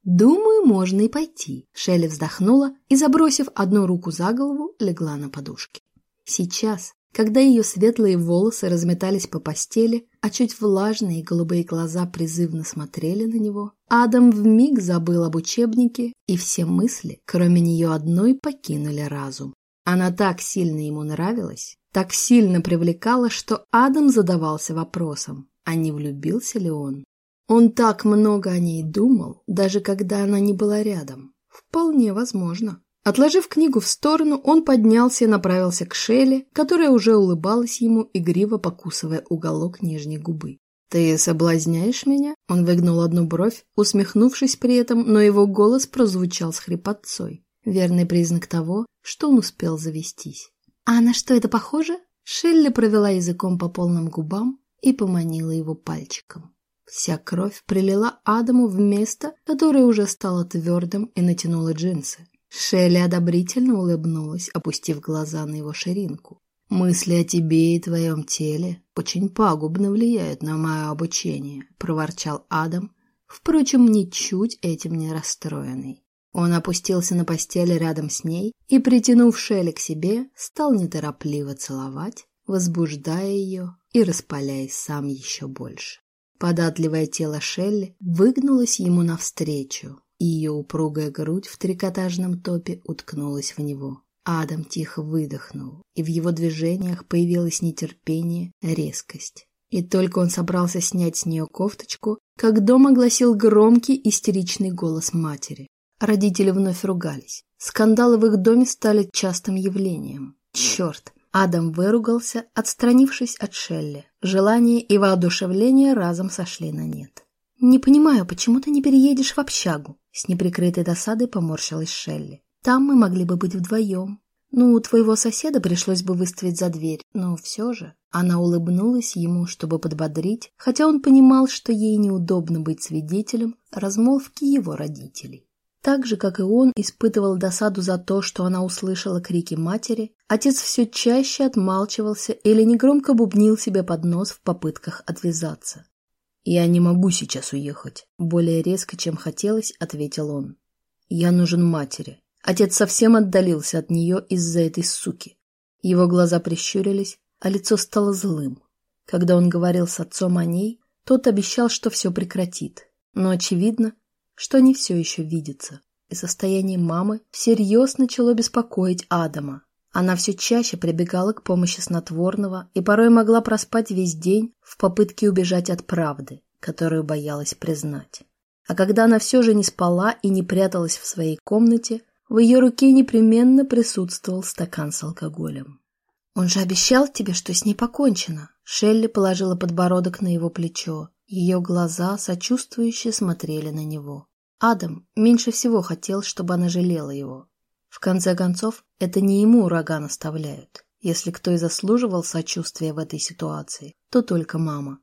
A: «Думаю, можно и пойти», — Шелли вздохнула и, забросив одну руку за голову, легла на подушке. Сейчас, когда ее светлые волосы разметались по постели, а чуть влажные голубые глаза призывно смотрели на него, Адам вмиг забыл об учебнике, и все мысли, кроме нее одной, покинули разум. Она так сильно ему нравилась, так сильно привлекала, что Адам задавался вопросом, а не влюбился ли он. Он так много о ней думал, даже когда она не была рядом. Вполне возможно. Отложив книгу в сторону, он поднялся и направился к Шелли, которая уже улыбалась ему, игриво покусывая уголок нижней губы. «Ты соблазняешь меня?» Он выгнул одну бровь, усмехнувшись при этом, но его голос прозвучал с хрипотцой. Верный признак того, что он успел завестись. «А на что это похоже?» Шелли провела языком по полным губам и поманила его пальчиком. Вся кровь прилила Адаму в место, которое уже стало твердым и натянуло джинсы. Шелли одобрительно улыбнулась, опустив глаза на его ширинку. «Мысли о тебе и твоем теле очень пагубно влияют на мое обучение», — проворчал Адам, впрочем, ничуть этим не расстроенный. Он опустился на постели рядом с ней и, притянув Шелли к себе, стал неторопливо целовать, возбуждая ее и распаляясь сам еще больше. Податливое тело Шелли выгнулось ему навстречу, и ее упругая грудь в трикотажном топе уткнулась в него. Адам тихо выдохнул, и в его движениях появилось нетерпение, резкость. И только он собрался снять с нее кофточку, как дом огласил громкий истеричный голос матери. Родители вновь ругались. Скандалы в их доме стали частым явлением. Черт! Адам выругался, отстранившись от Шелли. Желание и воодушевление разом сошли на нет. «Не понимаю, почему ты не переедешь в общагу?» С неприкрытой досадой поморщилась Шелли. Там мы могли бы быть вдвоем. Ну, твоего соседа пришлось бы выставить за дверь, но все же. Она улыбнулась ему, чтобы подбодрить, хотя он понимал, что ей неудобно быть свидетелем размолвки его родителей. Так же, как и он испытывал досаду за то, что она услышала крики матери, отец все чаще отмалчивался или негромко бубнил себе под нос в попытках отвязаться. «Я не могу сейчас уехать», — более резко, чем хотелось, ответил он. «Я нужен матери. Отец совсем отдалился от нее из-за этой суки. Его глаза прищурились, а лицо стало злым. Когда он говорил с отцом о ней, тот обещал, что все прекратит. Но очевидно, что они все еще видятся. И состояние мамы всерьез начало беспокоить Адама. Она все чаще прибегала к помощи снотворного и порой могла проспать весь день в попытке убежать от правды, которую боялась признать. А когда она все же не спала и не пряталась в своей комнате, в ее руке непременно присутствовал стакан с алкоголем. «Он же обещал тебе, что с ней покончено!» Шелли положила подбородок на его плечо. Ее глаза сочувствующе смотрели на него. Адам меньше всего хотел, чтобы она жалела его. В конце концов, это не ему ураган оставляют. Если кто и заслуживал сочувствия в этой ситуации, то только мама.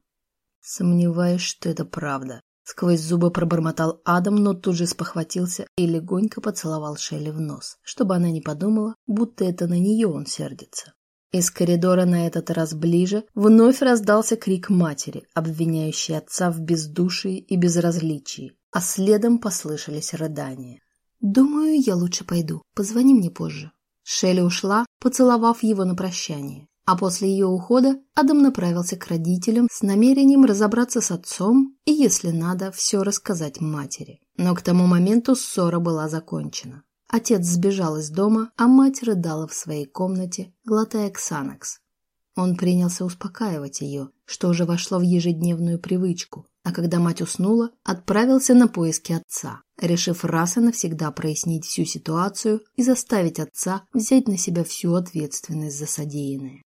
A: Сомневаюсь, что это правда. Сквозь зубы пробормотал Адам, но тут же спохватился и легонько поцеловал Шелли в нос, чтобы она не подумала, будто это на нее он сердится. Из коридора на этот раз ближе вновь раздался крик матери, обвиняющей отца в бездушии и безразличии, а следом послышались рыдания. «Думаю, я лучше пойду. Позвони мне позже». Шелли ушла, поцеловав его на прощание. А после ее ухода Адам направился к родителям с намерением разобраться с отцом и, если надо, все рассказать матери. Но к тому моменту ссора была закончена. Отец сбежал из дома, а мать рыдала в своей комнате, глотая ксанакс. Он принялся успокаивать ее, что уже вошло в ежедневную привычку, а когда мать уснула, отправился на поиски отца, решив раз и навсегда прояснить всю ситуацию и заставить отца взять на себя всю ответственность за содеянное.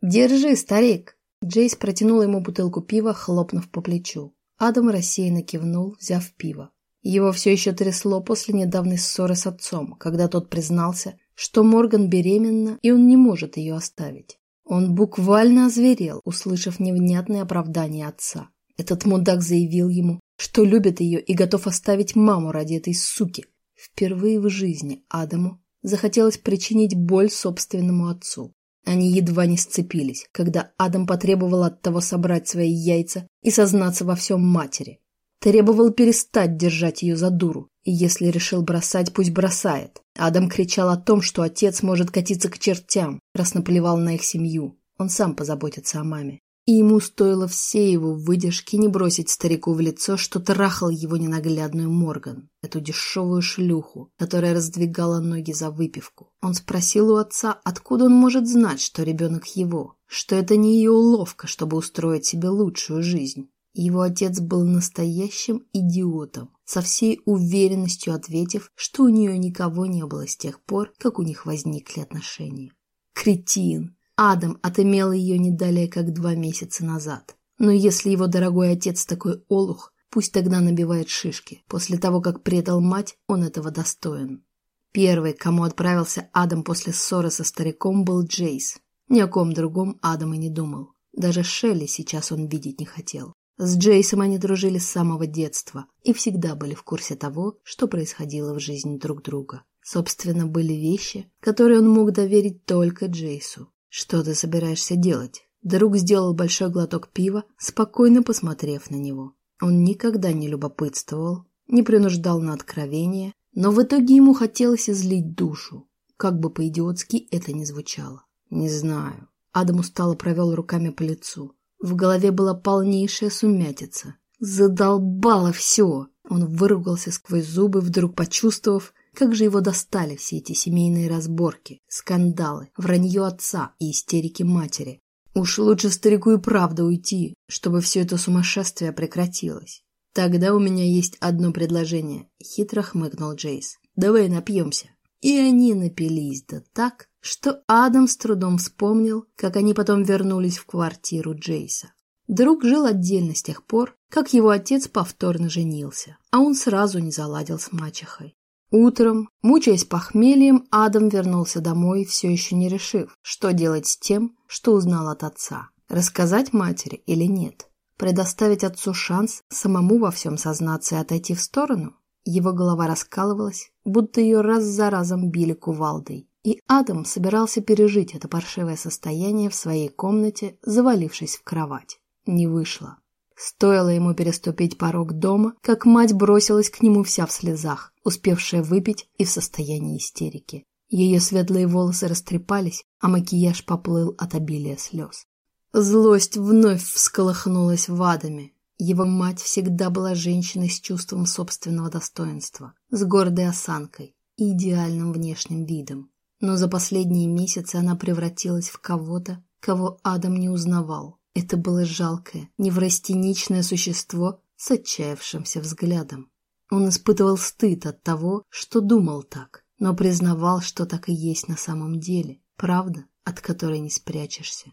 A: «Держи, старик!» Джейс протянул ему бутылку пива, хлопнув по плечу. Адам рассеянно кивнул, взяв пиво. Его все еще трясло после недавней ссоры с отцом, когда тот признался, что Морган беременна, и он не может ее оставить. Он буквально озверел, услышав невнятное оправдание отца. Этот мудак заявил ему, что любит ее и готов оставить маму ради этой суки. Впервые в жизни Адаму захотелось причинить боль собственному отцу. Они едва не сцепились, когда Адам потребовал от того собрать свои яйца и сознаться во всем матери. Требовал перестать держать ее за дуру, и если решил бросать, пусть бросает. Адам кричал о том, что отец может катиться к чертям, раз наплевал на их семью. Он сам позаботится о маме. И ему стоило все его выдержки не бросить старику в лицо, что трахал его ненаглядную Морган, эту дешевую шлюху, которая раздвигала ноги за выпивку. Он спросил у отца, откуда он может знать, что ребенок его, что это не ее уловка, чтобы устроить себе лучшую жизнь. Его отец был настоящим идиотом, со всей уверенностью ответив, что у нее никого не было с тех пор, как у них возникли отношения. Кретин! Адам отымел ее не далее, как два месяца назад. Но если его дорогой отец такой олух, пусть тогда набивает шишки. После того, как предал мать, он этого достоин. Первый, кому отправился Адам после ссоры со стариком, был Джейс. Ни о ком другом Адам и не думал. Даже Шелли сейчас он видеть не хотел. С Джейсом они дружили с самого детства и всегда были в курсе того, что происходило в жизни друг друга. Собственно, были вещи, которые он мог доверить только Джейсу. «Что ты собираешься делать?» Друг сделал большой глоток пива, спокойно посмотрев на него. Он никогда не любопытствовал, не принуждал на откровение, но в итоге ему хотелось излить душу, как бы по-идиотски это ни звучало. «Не знаю». Адам устало провел руками по лицу. В голове была полнейшая сумятица. Задолбало все! Он выругался сквозь зубы, вдруг почувствовав, как же его достали все эти семейные разборки, скандалы, вранье отца и истерики матери. Уж лучше старику и правда уйти, чтобы все это сумасшествие прекратилось. Тогда у меня есть одно предложение, хитро хмыкнул Джейс. Давай напьемся. И они напились да так, что Адам с трудом вспомнил, как они потом вернулись в квартиру Джейса. Друг жил отдельно с тех пор, как его отец повторно женился, а он сразу не заладил с мачехой. Утром, мучаясь похмельем, Адам вернулся домой, все еще не решив, что делать с тем, что узнал от отца. Рассказать матери или нет? Предоставить отцу шанс самому во всем сознаться и отойти в сторону? Его голова раскалывалась, будто ее раз за разом били кувалдой. И Адам собирался пережить это паршивое состояние в своей комнате, завалившись в кровать. Не вышло. Стоило ему переступить порог дома, как мать бросилась к нему вся в слезах, успевшая выпить и в состоянии истерики. Ее светлые волосы растрепались, а макияж поплыл от обилия слез. Злость вновь всколыхнулась в Адаме. Его мать всегда была женщиной с чувством собственного достоинства, с гордой осанкой и идеальным внешним видом. Но за последние месяцы она превратилась в кого-то, кого Адам не узнавал. Это было жалкое, неврастеничное существо с отчаявшимся взглядом. Он испытывал стыд от того, что думал так, но признавал, что так и есть на самом деле. Правда, от которой не спрячешься.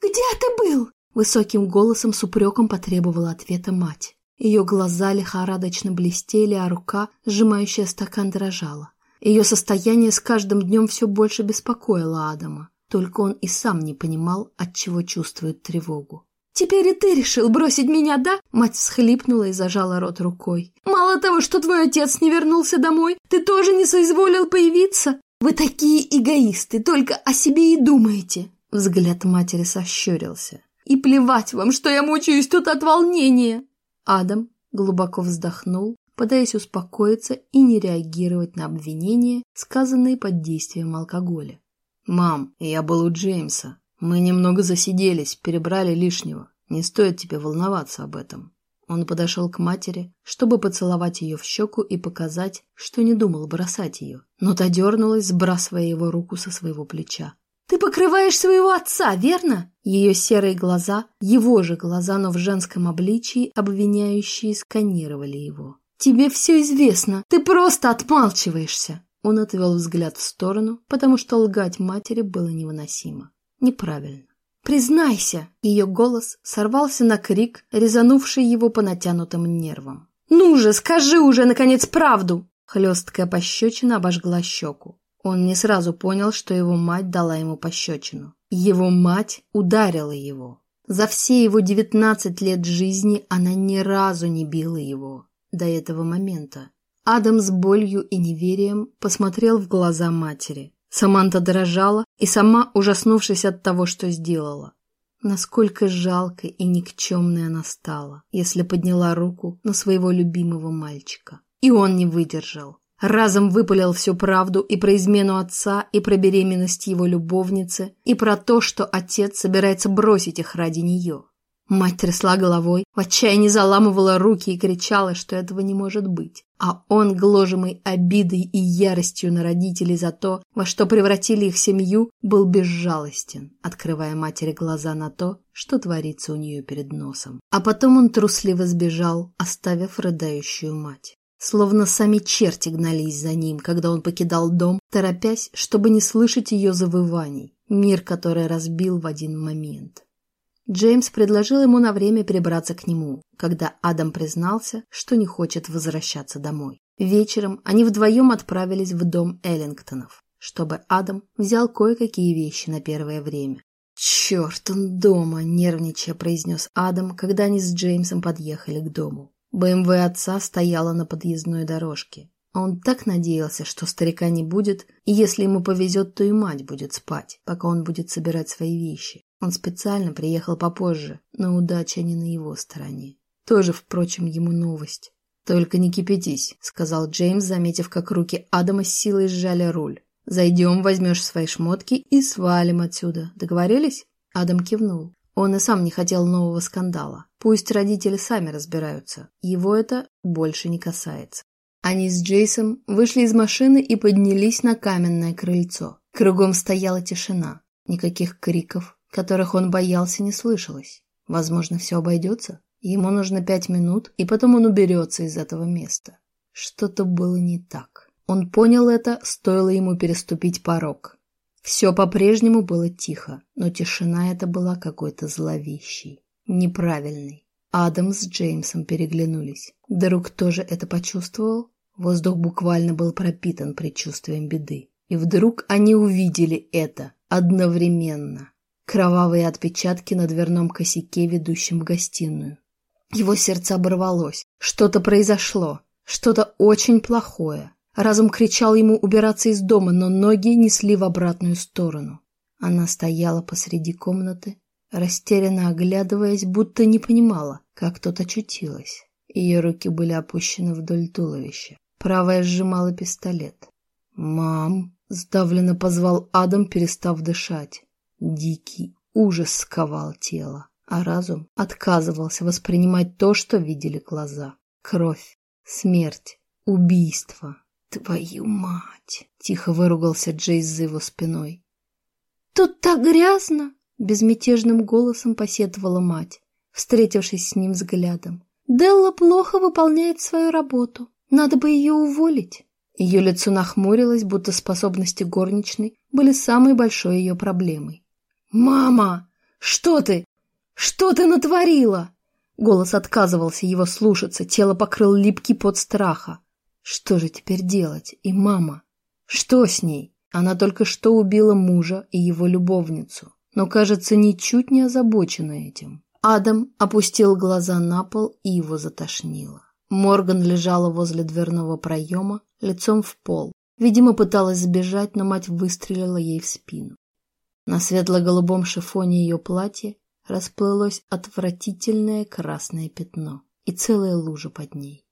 B: «Где ты был?» Высоким голосом с упреком потребовала ответа мать.
A: Ее глаза лихорадочно блестели, а рука, сжимающая стакан, дрожала. Ее состояние с каждым днем все больше беспокоило Адама. Только он и сам не понимал, от чего чувствует тревогу.
B: «Теперь и ты решил бросить меня, да?» Мать всхлипнула и зажала рот рукой. «Мало того, что твой отец не вернулся домой, ты тоже не соизволил появиться? Вы такие эгоисты, только о себе и думаете!»
A: Взгляд матери сощурился.
B: И плевать вам, что я мучаюсь тут от волнения!»
A: Адам глубоко вздохнул, пытаясь успокоиться и не реагировать на обвинения, сказанные под действием алкоголя. «Мам, я был у Джеймса. Мы немного засиделись, перебрали лишнего. Не стоит тебе волноваться об этом». Он подошел к матери, чтобы поцеловать ее в щеку и показать, что не думал бросать ее, но та дернулась, сбрасывая его руку со своего плеча.
B: «Ты покрываешь своего отца, верно?»
A: Ее серые глаза, его же глаза, но в женском обличии, обвиняющие, сканировали его.
B: «Тебе все известно, ты просто отмалчиваешься!»
A: Он отвел взгляд в сторону, потому что лгать матери было невыносимо. Неправильно.
B: «Признайся!»
A: Ее голос сорвался на крик, резанувший его по натянутым нервам.
B: «Ну же, скажи уже, наконец, правду!»
A: Хлесткая пощечина обожгла щеку. Он не сразу понял, что его мать дала ему пощечину. Его мать ударила его. За все его девятнадцать лет жизни она ни разу не била его. До этого момента. Адам с болью и неверием посмотрел в глаза матери. Саманта дрожала и сама, ужаснувшись от того, что сделала. Насколько жалкой и никчемной она стала, если подняла руку на своего любимого мальчика. И он не выдержал. Разом выпалил всю правду и про измену отца, и про беременность его любовницы, и про то, что отец собирается бросить их ради нее. Мать трясла головой, в отчаянии заламывала руки и кричала, что этого не может быть. А он, гложемый обидой и яростью на родителей за то, во что превратили их семью, был безжалостен, открывая матери глаза на то, что творится у нее перед носом. А потом он трусливо сбежал, оставив рыдающую мать. Словно сами черти гнались за ним, когда он покидал дом, торопясь, чтобы не слышать ее завываний, мир, который разбил в один момент. Джеймс предложил ему на время перебраться к нему, когда Адам признался, что не хочет возвращаться домой. Вечером они вдвоем отправились в дом Эллингтонов, чтобы Адам взял кое-какие вещи на первое время. Черт! «Черт, он дома!» – нервничая произнес Адам, когда они с Джеймсом подъехали к дому. БМВ отца стояла на подъездной дорожке. Он так надеялся, что старика не будет, и если ему повезет, то и мать будет спать, пока он будет собирать свои вещи. Он специально приехал попозже, но удача не на его стороне. Тоже, впрочем, ему новость. «Только не кипятись», — сказал Джеймс, заметив, как руки Адама с силой сжали руль. «Зайдем, возьмешь свои шмотки и свалим отсюда. Договорились?» Адам кивнул. Он и сам не хотел нового скандала. Пусть родители сами разбираются. Его это больше не касается. Они с Джейсом вышли из машины и поднялись на каменное крыльцо. Кругом стояла тишина. Никаких криков, которых он боялся, не слышалось. Возможно, все обойдется. Ему нужно пять минут, и потом он уберется из этого места. Что-то было не так. Он понял это, стоило ему переступить порог. Все по-прежнему было тихо, но тишина эта была какой-то зловещей, неправильной. Адам с Джеймсом переглянулись. Друг тоже это почувствовал. Воздух буквально был пропитан предчувствием беды. И вдруг они увидели это одновременно. Кровавые отпечатки на дверном косяке, ведущем в гостиную. Его сердце оборвалось. Что-то произошло. Что-то очень плохое. Разум кричал ему убираться из дома, но ноги несли в обратную сторону. Она стояла посреди комнаты, растерянно оглядываясь, будто не понимала, как тут очутилась. Ее руки были опущены вдоль туловища. Правая сжимала пистолет. «Мам!» — сдавленно позвал Адам, перестав дышать. Дикий ужас сковал тело, а разум отказывался воспринимать то, что видели глаза. Кровь, смерть, убийство. «Твою мать!» — тихо выругался Джейс за его спиной.
B: «Тут так грязно!» — безмятежным голосом посетовала мать, встретившись с ним взглядом. «Делла плохо выполняет свою работу. Надо бы ее уволить».
A: Ее лицо нахмурилось, будто способности горничной были самой большой ее проблемой. «Мама! Что ты? Что ты натворила?» Голос отказывался его слушаться, тело покрыл липкий пот страха. Что же теперь делать? И мама? Что с ней? Она только что убила мужа и его любовницу, но, кажется, ничуть не озабочена этим. Адам опустил глаза на пол и его затошнило. Морган лежала возле дверного проема, лицом в пол. Видимо, пыталась сбежать, но мать выстрелила ей в спину. На светло-голубом шифоне ее платья расплылось отвратительное красное пятно и целая лужа под ней.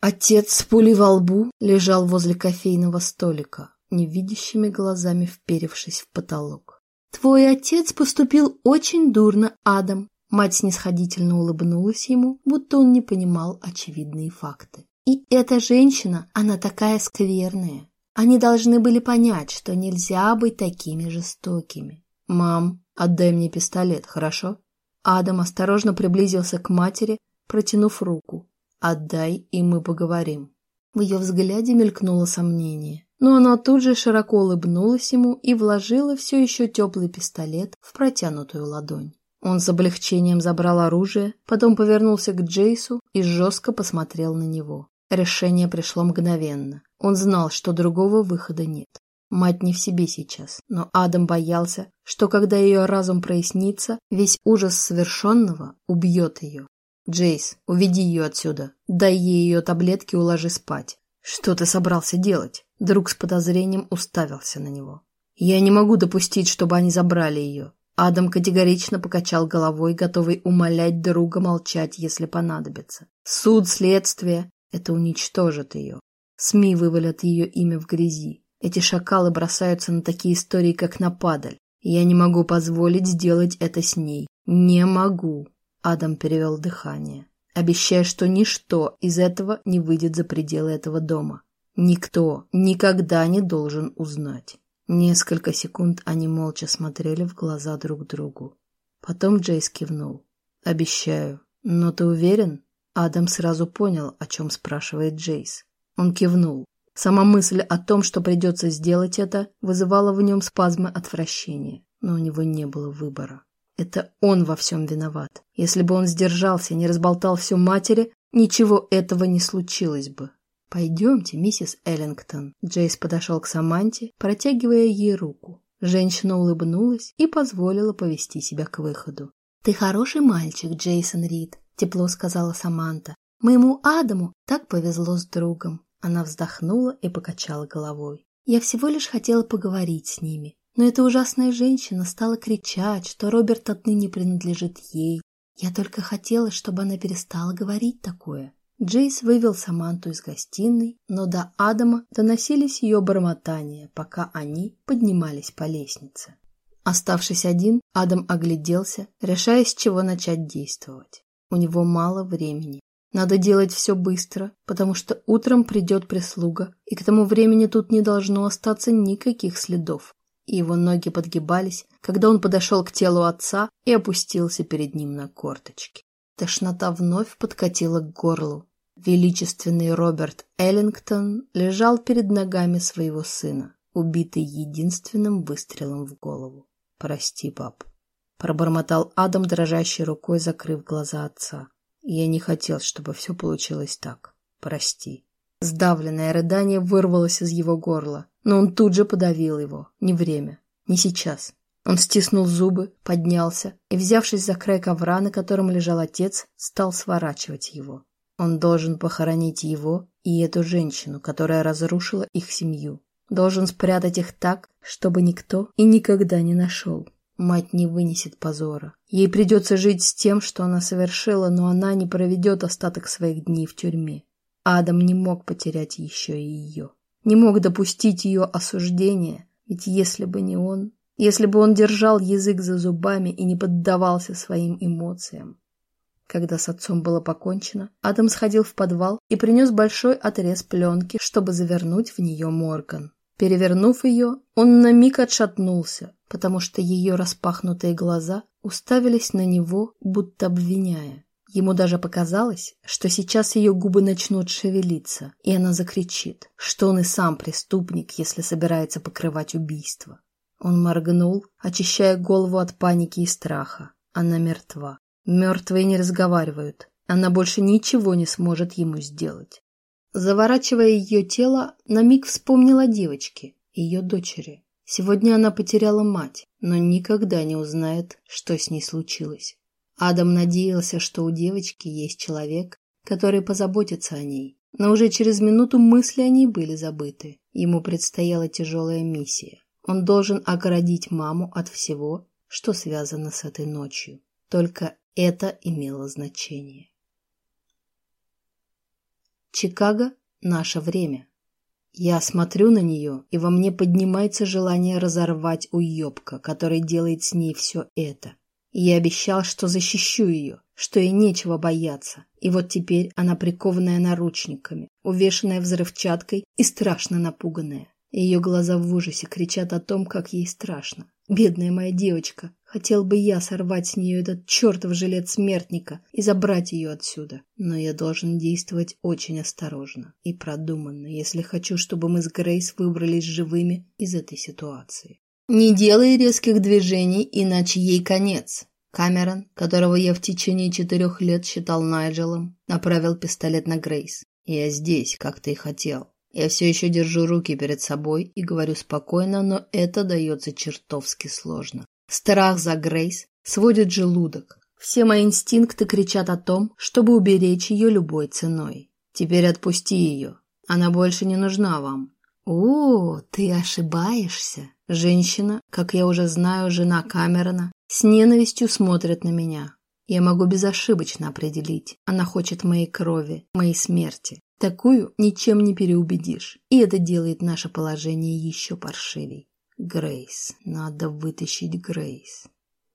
A: Отец с пулей во лбу лежал возле кофейного столика, невидящими глазами вперевшись в потолок.
B: «Твой отец поступил очень дурно, Адам!» Мать снисходительно улыбнулась ему, будто он не понимал очевидные факты. «И эта женщина, она такая скверная. Они должны были понять, что нельзя быть такими жестокими.
A: Мам, отдай мне пистолет, хорошо?» Адам осторожно приблизился к матери, протянув руку. Отдай, и мы поговорим. В ее взгляде мелькнуло сомнение. Но она тут же широко улыбнулась ему и вложила все еще теплый пистолет в протянутую ладонь. Он с облегчением забрал оружие, потом повернулся к Джейсу и жестко посмотрел на него. Решение пришло мгновенно. Он знал, что другого выхода нет. Мать не в себе сейчас, но Адам боялся, что когда ее разум прояснится, весь ужас совершенного убьет ее. «Джейс, уведи ее отсюда. Дай ей ее таблетки уложи спать». «Что ты собрался делать?» Друг с подозрением уставился на него. «Я не могу допустить, чтобы они забрали ее». Адам категорично покачал головой, готовый умолять друга молчать, если понадобится. Суд, следствие — это уничтожит ее. СМИ вывалят ее имя в грязи. Эти шакалы бросаются на такие истории, как на падаль. Я не могу позволить сделать это с ней. Не могу. Адам перевел дыхание, обещая, что ничто из этого не выйдет за пределы этого дома. Никто никогда не должен узнать. Несколько секунд они молча смотрели в глаза друг другу. Потом Джейс кивнул. «Обещаю. Но ты уверен?» Адам сразу понял, о чем спрашивает Джейс. Он кивнул. Сама мысль о том, что придется сделать это, вызывала в нем спазмы отвращения, но у него не было выбора. Это он во всем виноват. Если бы он сдержался, не разболтал все матери, ничего этого не случилось бы. «Пойдемте, миссис Эллингтон». Джейс подошел к Саманте, протягивая ей руку. Женщина улыбнулась и позволила повести себя к выходу.
B: «Ты хороший мальчик, Джейсон Рид», — тепло сказала Саманта. «Моему Адаму так повезло с другом». Она вздохнула и покачала головой. «Я всего лишь хотела поговорить с ними. Но эта ужасная женщина стала кричать, что Роберт отныне принадлежит ей. Я только хотела, чтобы она перестала говорить такое. Джейс вывел Саманту из гостиной, но до Адама доносились ее бормотания, пока они поднимались по лестнице. Оставшись один, Адам огляделся, решая, с чего начать действовать. У него мало времени. Надо делать все быстро, потому что утром придет прислуга, и к тому времени тут не должно остаться никаких следов. И его ноги подгибались, когда он подошел к телу отца и опустился перед ним на корточки. Тошнота вновь подкатила к горлу. Величественный Роберт Эллингтон лежал перед ногами своего сына, убитый единственным выстрелом в голову. «Прости, пап», — пробормотал Адам, дрожащей рукой, закрыв глаза отца. «Я не хотел, чтобы все получилось так. Прости». Сдавленное рыдание вырвалось из его горла, но он тут же подавил его. Не время, не сейчас. Он стиснул зубы, поднялся и, взявшись за край ковра, на котором лежал отец, стал сворачивать его. Он должен похоронить его и эту женщину, которая разрушила их семью. Должен спрятать их так, чтобы никто и никогда не нашел. Мать не вынесет позора. Ей придется жить с тем, что она совершила, но она не проведет остаток своих дней в тюрьме. Адам не мог потерять еще и ее. Не мог допустить ее осуждения, ведь если бы не он, если бы он держал язык за зубами и не поддавался своим эмоциям. Когда с отцом было покончено, Адам сходил в подвал и принес большой отрез пленки, чтобы завернуть в нее Морган. Перевернув ее, он на миг отшатнулся, потому что ее распахнутые глаза уставились на него, будто обвиняя. Ему даже показалось, что сейчас ее губы начнут шевелиться, и она закричит, что он и сам преступник, если собирается покрывать убийство. Он моргнул, очищая голову от паники и страха. Она мертва. Мертвые не разговаривают. Она больше ничего не сможет ему сделать. Заворачивая ее тело, на миг вспомнила девочке, ее дочери. Сегодня она потеряла мать, но никогда не узнает, что с ней случилось. Адам надеялся, что у девочки есть человек, который позаботится о ней. Но уже через минуту мысли о ней были забыты. Ему предстояла тяжелая миссия. Он должен оградить маму от всего, что связано с этой ночью. Только это имело значение. Чикаго – наше время. Я смотрю на нее, и во мне поднимается желание разорвать уебка, который делает с ней все это. И я обещал, что защищу ее, что ей нечего бояться. И вот теперь она прикованная наручниками, увешанная взрывчаткой и страшно напуганная. Ее глаза в ужасе кричат о том, как ей страшно. Бедная моя девочка. Хотел бы я сорвать с нее этот чертов жилет смертника и забрать ее отсюда. Но я должен действовать очень осторожно и продуманно, если хочу, чтобы мы с Грейс выбрались живыми из этой ситуации. Не делай резких движений, иначе ей конец. Камерон, которого я в течение четырех лет считал Найджелом, направил пистолет на Грейс. Я здесь, как ты и хотел. Я все еще держу руки перед собой и говорю спокойно, но это дается чертовски сложно. Страх за Грейс сводит желудок. Все мои инстинкты кричат о том, чтобы уберечь ее любой ценой. Теперь отпусти ее. Она больше не нужна вам. О, ты ошибаешься. Женщина, как я уже знаю, жена Камерона, с ненавистью смотрит на меня. Я могу безошибочно определить. Она хочет моей крови, моей смерти. Такую ничем не переубедишь, и это делает наше положение еще паршивей. Грейс, надо вытащить Грейс.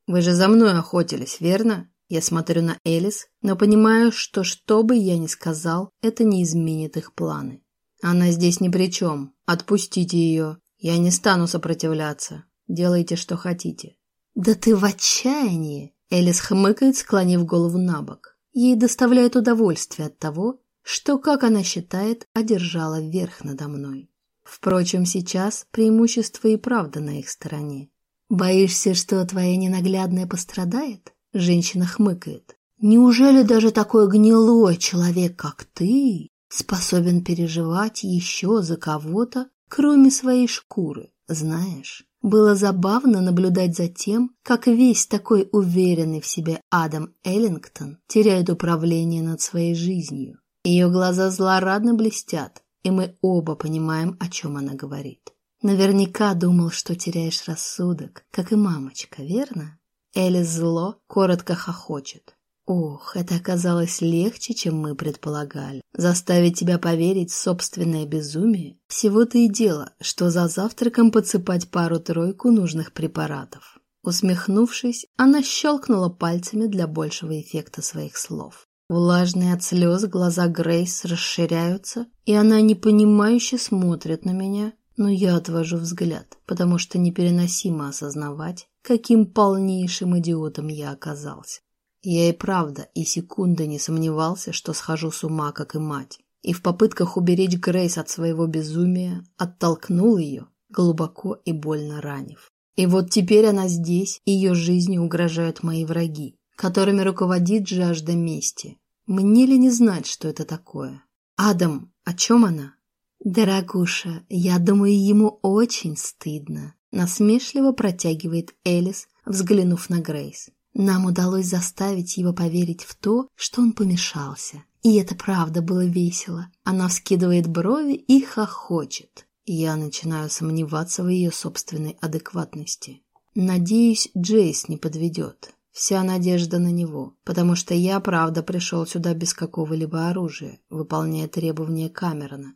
B: Вы же за мной охотились, верно? Я смотрю на Элис, но понимаю, что что бы я ни сказал, это не изменит их планы. Она здесь ни при чем. Отпустите ее. Я не стану сопротивляться. Делайте, что хотите. Да ты в отчаянии! Элис хмыкает, склонив голову на бок. Ей доставляет удовольствие от того, что, как она считает, одержала верх надо мной. Впрочем, сейчас преимущество и правда на их стороне. «Боишься, что твоя ненаглядная пострадает?» Женщина хмыкает. «Неужели даже такой гнилой человек, как ты, способен переживать еще за кого-то, кроме своей шкуры? Знаешь,
A: Было забавно наблюдать за тем, как весь такой уверенный в себе Адам Эллингтон теряет управление над своей жизнью. Ее глаза злорадно блестят, и мы оба понимаем, о чем она говорит. Наверняка думал, что теряешь рассудок, как и мамочка, верно? Элис зло коротко хохочет. Ох, это оказалось легче, чем мы предполагали. Заставить тебя поверить в собственное безумие? Всего-то и дело, что за завтраком подсыпать пару-тройку нужных препаратов. Усмехнувшись, она щелкнула пальцами для большего эффекта своих слов. Влажные от слез глаза Грейс расширяются, и она непонимающе смотрит на меня, но я отвожу взгляд, потому что непереносимо осознавать, каким полнейшим идиотом я оказался. Я и правда и секунды не сомневался, что схожу с ума, как и мать, и в попытках уберечь Грейс от своего безумия оттолкнул ее, глубоко и больно ранив. И вот теперь она здесь, и ее жизни угрожают мои враги, которыми руководит жажда мести. Мне ли не знать, что это такое? Адам, о чем она? Дорогуша, я думаю, ему очень стыдно. Насмешливо протягивает Элис, взглянув на Грейс. Нам удалось заставить его поверить в то, что он помешался. И это правда было весело. Она вскидывает брови и хохочет. Я начинаю сомневаться в ее собственной адекватности. Надеюсь, Джейс не подведет. Вся надежда на него, потому что я, правда, пришел сюда без какого-либо оружия, выполняя требования Камерона.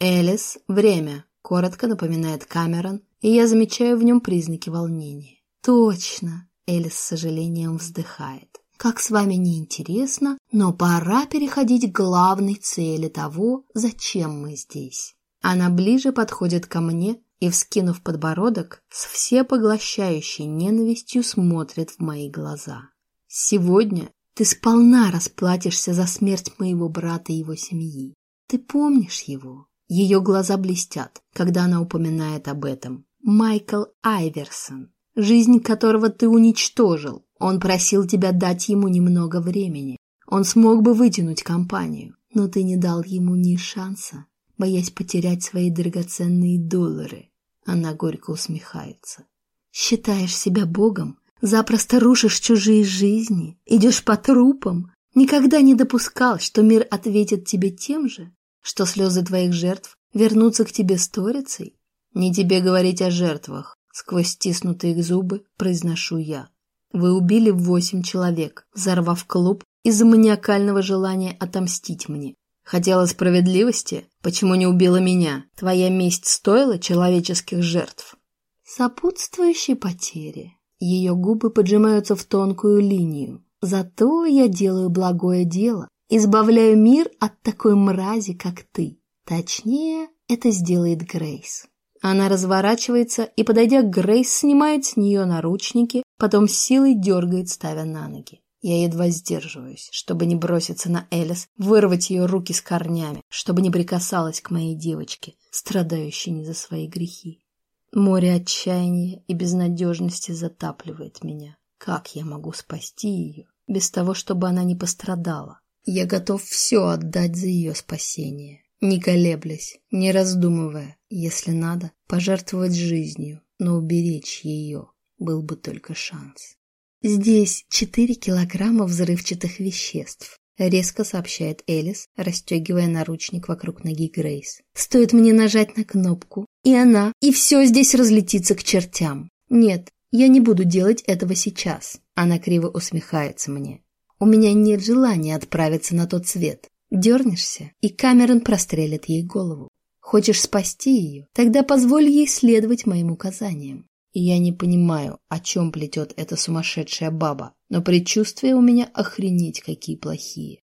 A: «Элис, время!» — коротко напоминает Камерон, и я замечаю в нем признаки волнения. «Точно!» Элис с сожалением вздыхает. Как с вами не интересно, но пора переходить к главной цели того, зачем мы здесь. Она ближе подходит ко мне и, вскинув подбородок, с всепоглощающей ненавистью смотрит в мои глаза. Сегодня ты сполна расплатишься за смерть моего брата и его семьи. Ты помнишь его? Ее глаза блестят, когда она упоминает об этом. Майкл Айверсон, жизнь которого ты уничтожил. Он просил тебя дать ему немного времени. Он смог бы вытянуть компанию, но ты не дал ему ни шанса, боясь потерять свои драгоценные доллары. Она горько усмехается. Считаешь себя богом? Запросто рушишь чужие жизни? Идешь по трупам? Никогда не допускал, что мир ответит тебе тем же? Что слезы твоих жертв вернутся к тебе сторицей? Не тебе говорить о жертвах. Сквозь стиснутые зубы произношу я. Вы убили восемь человек, взорвав клуб из-за маниакального желания отомстить мне. Хотела справедливости? Почему не убила меня? Твоя месть стоила человеческих жертв? Сопутствующие потери. Ее губы поджимаются в тонкую линию. Зато я делаю благое дело, избавляю мир от такой мрази, как ты. Точнее, это сделает Грейс. Она разворачивается и, подойдя к Грейс, снимает с нее наручники, потом силой дергает, ставя на ноги. Я едва сдерживаюсь, чтобы не броситься на Элис, вырвать ее руки с корнями, чтобы не прикасалась к моей девочке, страдающей не за свои грехи. Море отчаяния и безнадежности затапливает меня. Как я могу спасти ее, без того, чтобы она не пострадала? Я готов все отдать за ее спасение не колеблясь, не раздумывая, если надо, пожертвовать жизнью, но уберечь ее был бы только шанс. «Здесь четыре килограмма взрывчатых веществ», — резко сообщает Элис, расстегивая наручник вокруг ноги Грейс. «Стоит мне нажать на кнопку, и она, и все здесь разлетится к чертям. Нет, я не буду делать этого сейчас», — она криво усмехается мне. «У меня нет желания отправиться на тот свет. Дернешься, и Камерон прострелит ей голову. Хочешь спасти ее? Тогда позволь ей следовать моим указаниям. И я не понимаю, о чем плетет эта сумасшедшая баба, но предчувствия у меня охренеть какие плохие.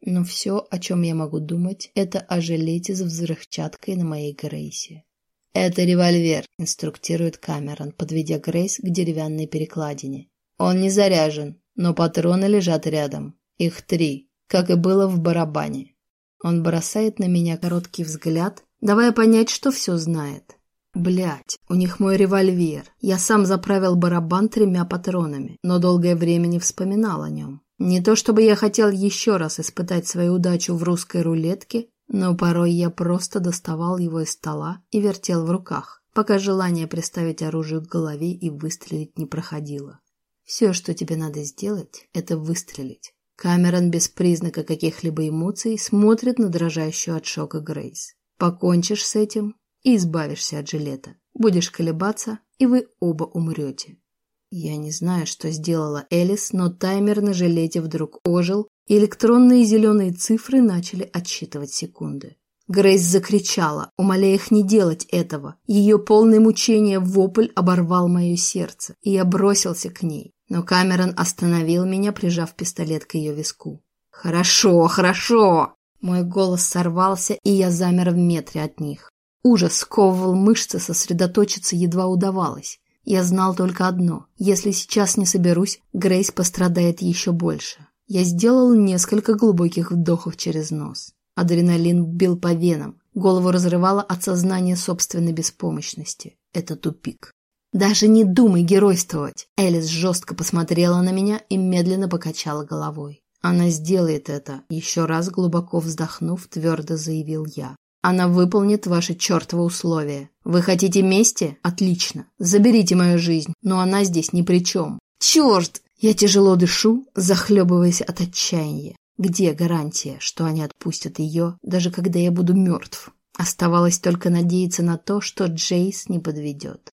A: Но все, о чем я могу думать, это о жилете с взрывчаткой на моей Грейсе. «Это револьвер», — инструктирует Камерон, подведя Грейс к деревянной перекладине. «Он не заряжен, но патроны лежат рядом. Их три как и было в барабане. Он бросает на меня короткий взгляд, давая понять, что все знает. Блять, у них мой револьвер. Я сам заправил барабан тремя патронами, но долгое время не вспоминал о нем. Не то чтобы я хотел еще раз испытать свою удачу в русской рулетке, но порой я просто доставал его из стола и вертел в руках, пока желание приставить оружие к голове и выстрелить не проходило. Все, что тебе надо сделать, это выстрелить. Камерон без признака каких-либо эмоций смотрит на дрожащую от шока Грейс. Покончишь с этим и избавишься от жилета. Будешь колебаться, и вы оба умрете. Я не знаю, что сделала Элис, но таймер на жилете вдруг ожил, и электронные зеленые цифры начали отсчитывать секунды. Грейс закричала, умоляя их не делать этого. Ее полное мучение вопль оборвал мое сердце, и я бросился к ней. Но Камерон остановил меня, прижав пистолет к ее виску. «Хорошо, хорошо!» Мой голос сорвался, и я замер в метре от них. Ужас сковывал мышцы, сосредоточиться едва удавалось. Я знал только одно. Если сейчас не соберусь, Грейс пострадает еще больше. Я сделал несколько глубоких вдохов через нос. Адреналин бил по венам. Голову разрывало от сознания собственной беспомощности. Это тупик. «Даже не думай геройствовать!» Элис жестко посмотрела на меня и медленно покачала головой. «Она сделает это», — еще раз глубоко вздохнув, твердо заявил я. Она выполнит ваши чертовы условия. Вы хотите мести? Отлично. Заберите мою жизнь, но она здесь ни при чем. Черт! Я тяжело дышу, захлебываясь от отчаяния. Где гарантия, что они отпустят ее, даже когда я буду мертв? Оставалось только надеяться на то, что Джейс не подведет.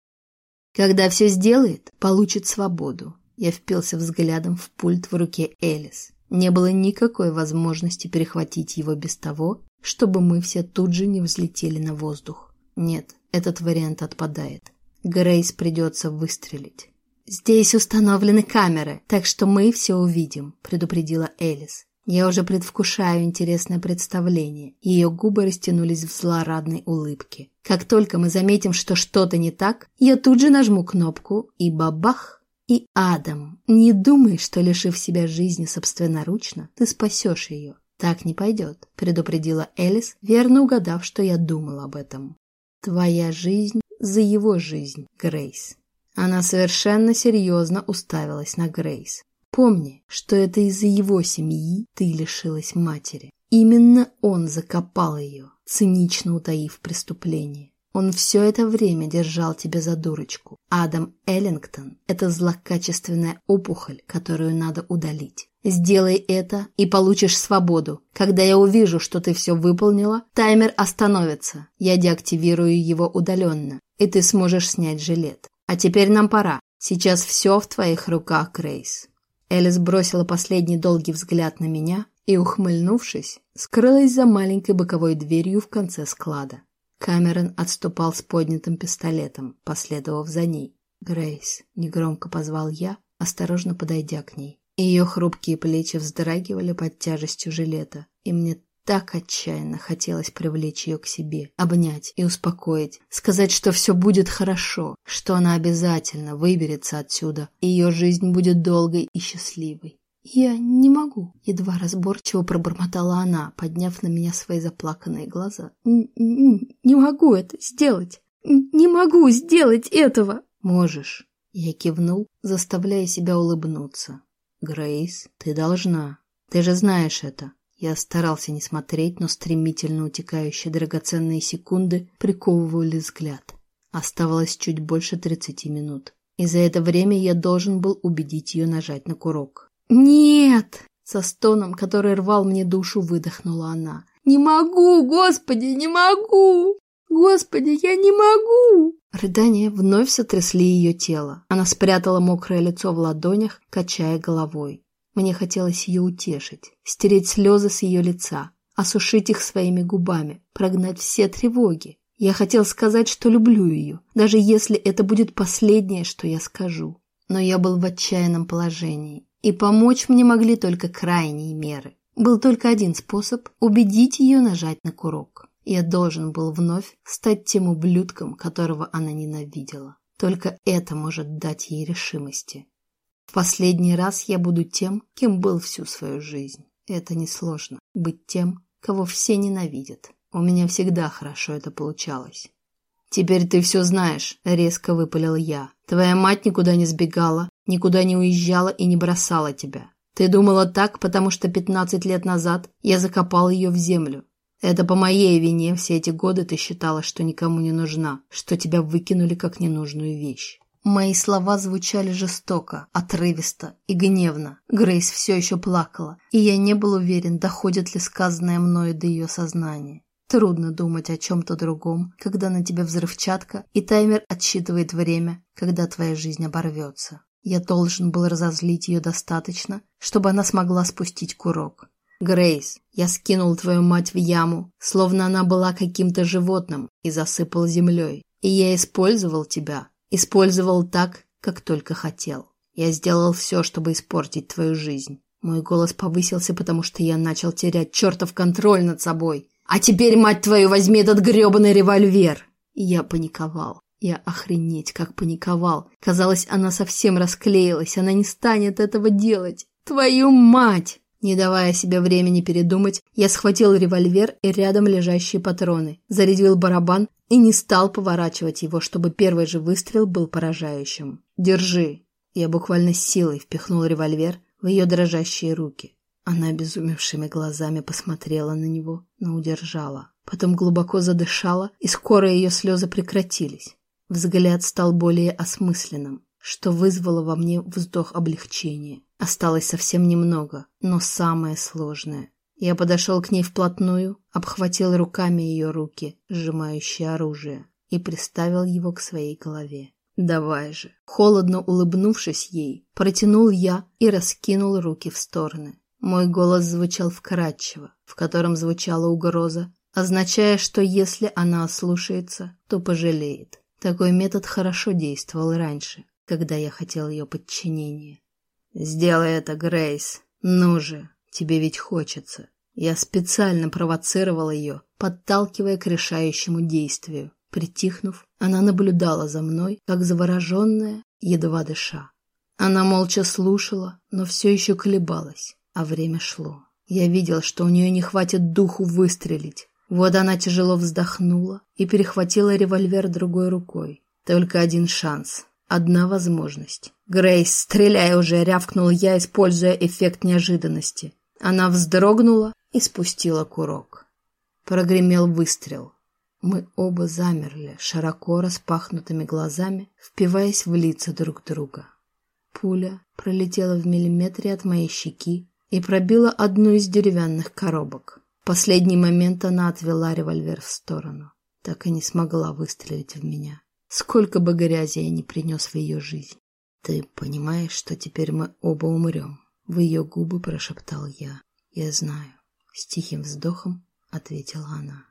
A: Когда все сделает, получит свободу. Я впился взглядом в пульт в руке Элис. Не было никакой возможности перехватить его без того, чтобы мы все тут же не взлетели на воздух. Нет, этот вариант отпадает. Грейс придется выстрелить. «Здесь установлены камеры, так что мы все увидим», — предупредила Элис. Я уже предвкушаю интересное представление. Ее губы растянулись в злорадной улыбке. Как только мы заметим, что что-то не так, я тут же нажму кнопку и бабах! И Адам, не думай, что, лишив себя жизни собственноручно, ты спасешь ее. «Так не пойдет», — предупредила Элис, верно угадав, что я думал об этом. «Твоя жизнь за его жизнь, Грейс». Она совершенно серьезно уставилась на Грейс. «Помни, что это из-за его семьи ты лишилась матери. Именно он закопал ее, цинично утаив преступление. Он все это время держал тебя за дурочку. Адам Эллингтон – это злокачественная опухоль, которую надо удалить. Сделай это и получишь свободу. Когда я увижу, что ты все выполнила, таймер остановится. Я деактивирую его удаленно, и ты сможешь снять жилет. А теперь нам пора. Сейчас все в твоих руках, Грейс. Элис бросила последний долгий взгляд на меня и, ухмыльнувшись, скрылась за маленькой боковой дверью в конце склада. Камерон отступал с поднятым пистолетом, последовав за ней. «Грейс», — негромко позвал я, осторожно подойдя к ней. Ее хрупкие плечи вздрагивали под тяжестью жилета, и мне так отчаянно хотелось привлечь ее к себе, обнять и успокоить, сказать, что все будет хорошо, что она обязательно выберется отсюда, и ее жизнь будет долгой и счастливой. «Я не могу», — едва разборчиво пробормотала она, подняв на меня свои заплаканные глаза. «Не могу это сделать! Не могу сделать этого!» «Можешь!» — я кивнул, заставляя себя улыбнуться. «Грейс, ты должна. Ты же знаешь это». Я старался не смотреть, но стремительно утекающие драгоценные секунды приковывали взгляд. Оставалось чуть больше тридцати минут. И за это время я должен был убедить ее нажать на курок. «Нет!» — со стоном, который рвал мне душу, выдохнула она. «Не могу, Господи, не могу! Господи, я не могу!» Рыдания вновь сотрясли ее тело. Она спрятала мокрое лицо в ладонях, качая головой. Мне хотелось ее утешить, стереть слезы с ее лица, осушить их своими губами, прогнать все тревоги. Я хотел сказать, что люблю ее, даже если это будет последнее, что я скажу. Но я был в отчаянном положении, и помочь мне могли только крайние меры. Был только один способ – убедить ее нажать на курок. Я должен был вновь стать тем ублюдком, которого она ненавидела. Только это может дать ей решимости. В последний раз я буду тем, кем был всю свою жизнь. Это несложно. Быть тем, кого все ненавидят. У меня всегда хорошо это получалось. «Теперь ты все знаешь», — резко выпалил я. «Твоя мать никуда не сбегала, никуда не уезжала и не бросала тебя. Ты думала так, потому что пятнадцать лет назад я закопал ее в землю. Это по моей вине все эти годы ты считала, что никому не нужна, что тебя выкинули как ненужную вещь. Мои слова звучали жестоко, отрывисто и гневно. Грейс все еще плакала, и я не был уверен, доходит ли сказанное мною до ее сознания. Трудно думать о чем-то другом, когда на тебя взрывчатка, и таймер отсчитывает время, когда твоя жизнь оборвется. Я должен был разозлить ее достаточно, чтобы она смогла спустить курок. «Грейс, я скинул твою мать в яму, словно она была каким-то животным, и засыпал землей. И я использовал тебя. Использовал так, как только хотел. Я сделал все, чтобы испортить твою жизнь. Мой голос повысился, потому что я начал терять чертов контроль над собой. А теперь, мать твою, возьми этот гребаный револьвер!» Я паниковал. Я охренеть как паниковал. Казалось, она совсем расклеилась, она не станет этого делать. Твою мать! Не давая себе времени передумать, я схватил револьвер и рядом лежащие патроны, зарядил барабан и не стал поворачивать его, чтобы первый же выстрел был поражающим. «Держи!» Я буквально силой впихнул револьвер в ее дрожащие руки. Она обезумевшими глазами посмотрела на него, но удержала. Потом глубоко задышала, и скоро ее слезы прекратились. Взгляд стал более осмысленным, что вызвало во мне вздох облегчения. Осталось совсем немного, но самое сложное. Я подошел к ней вплотную, обхватил руками ее руки, сжимающие оружие, и приставил его к своей голове. «Давай же!» Холодно улыбнувшись ей, протянул я и раскинул руки в стороны. Мой голос звучал вкрадчиво, в котором звучала угроза, означая, что если она ослушается, то пожалеет. Такой метод хорошо действовал раньше, когда я хотел ее подчинения. «Сделай это, Грейс. Ну же, тебе ведь хочется». Я специально провоцировал ее, подталкивая к решающему действию. Притихнув, она наблюдала за мной, как завороженная, едва дыша. Она молча слушала, но все еще колебалась, а время шло. Я видел, что у нее не хватит духу выстрелить, вот она тяжело вздохнула и перехватила револьвер другой рукой. Только один шанс. Одна возможность. «Грейс, стреляй уже!» — рявкнул я, используя эффект неожиданности. Она вздрогнула и спустила курок. Прогремел выстрел. Мы оба замерли, широко распахнутыми глазами, впиваясь в лица друг друга. Пуля пролетела в миллиметре от моей щеки и пробила одну из деревянных коробок последний момент она отвела револьвер в сторону. Так и не смогла выстрелить в меня. Сколько бы грязи я не принес в ее жизнь. Ты понимаешь, что теперь мы оба умрем? В ее губы прошептал я. Я знаю. С тихим вздохом ответила она.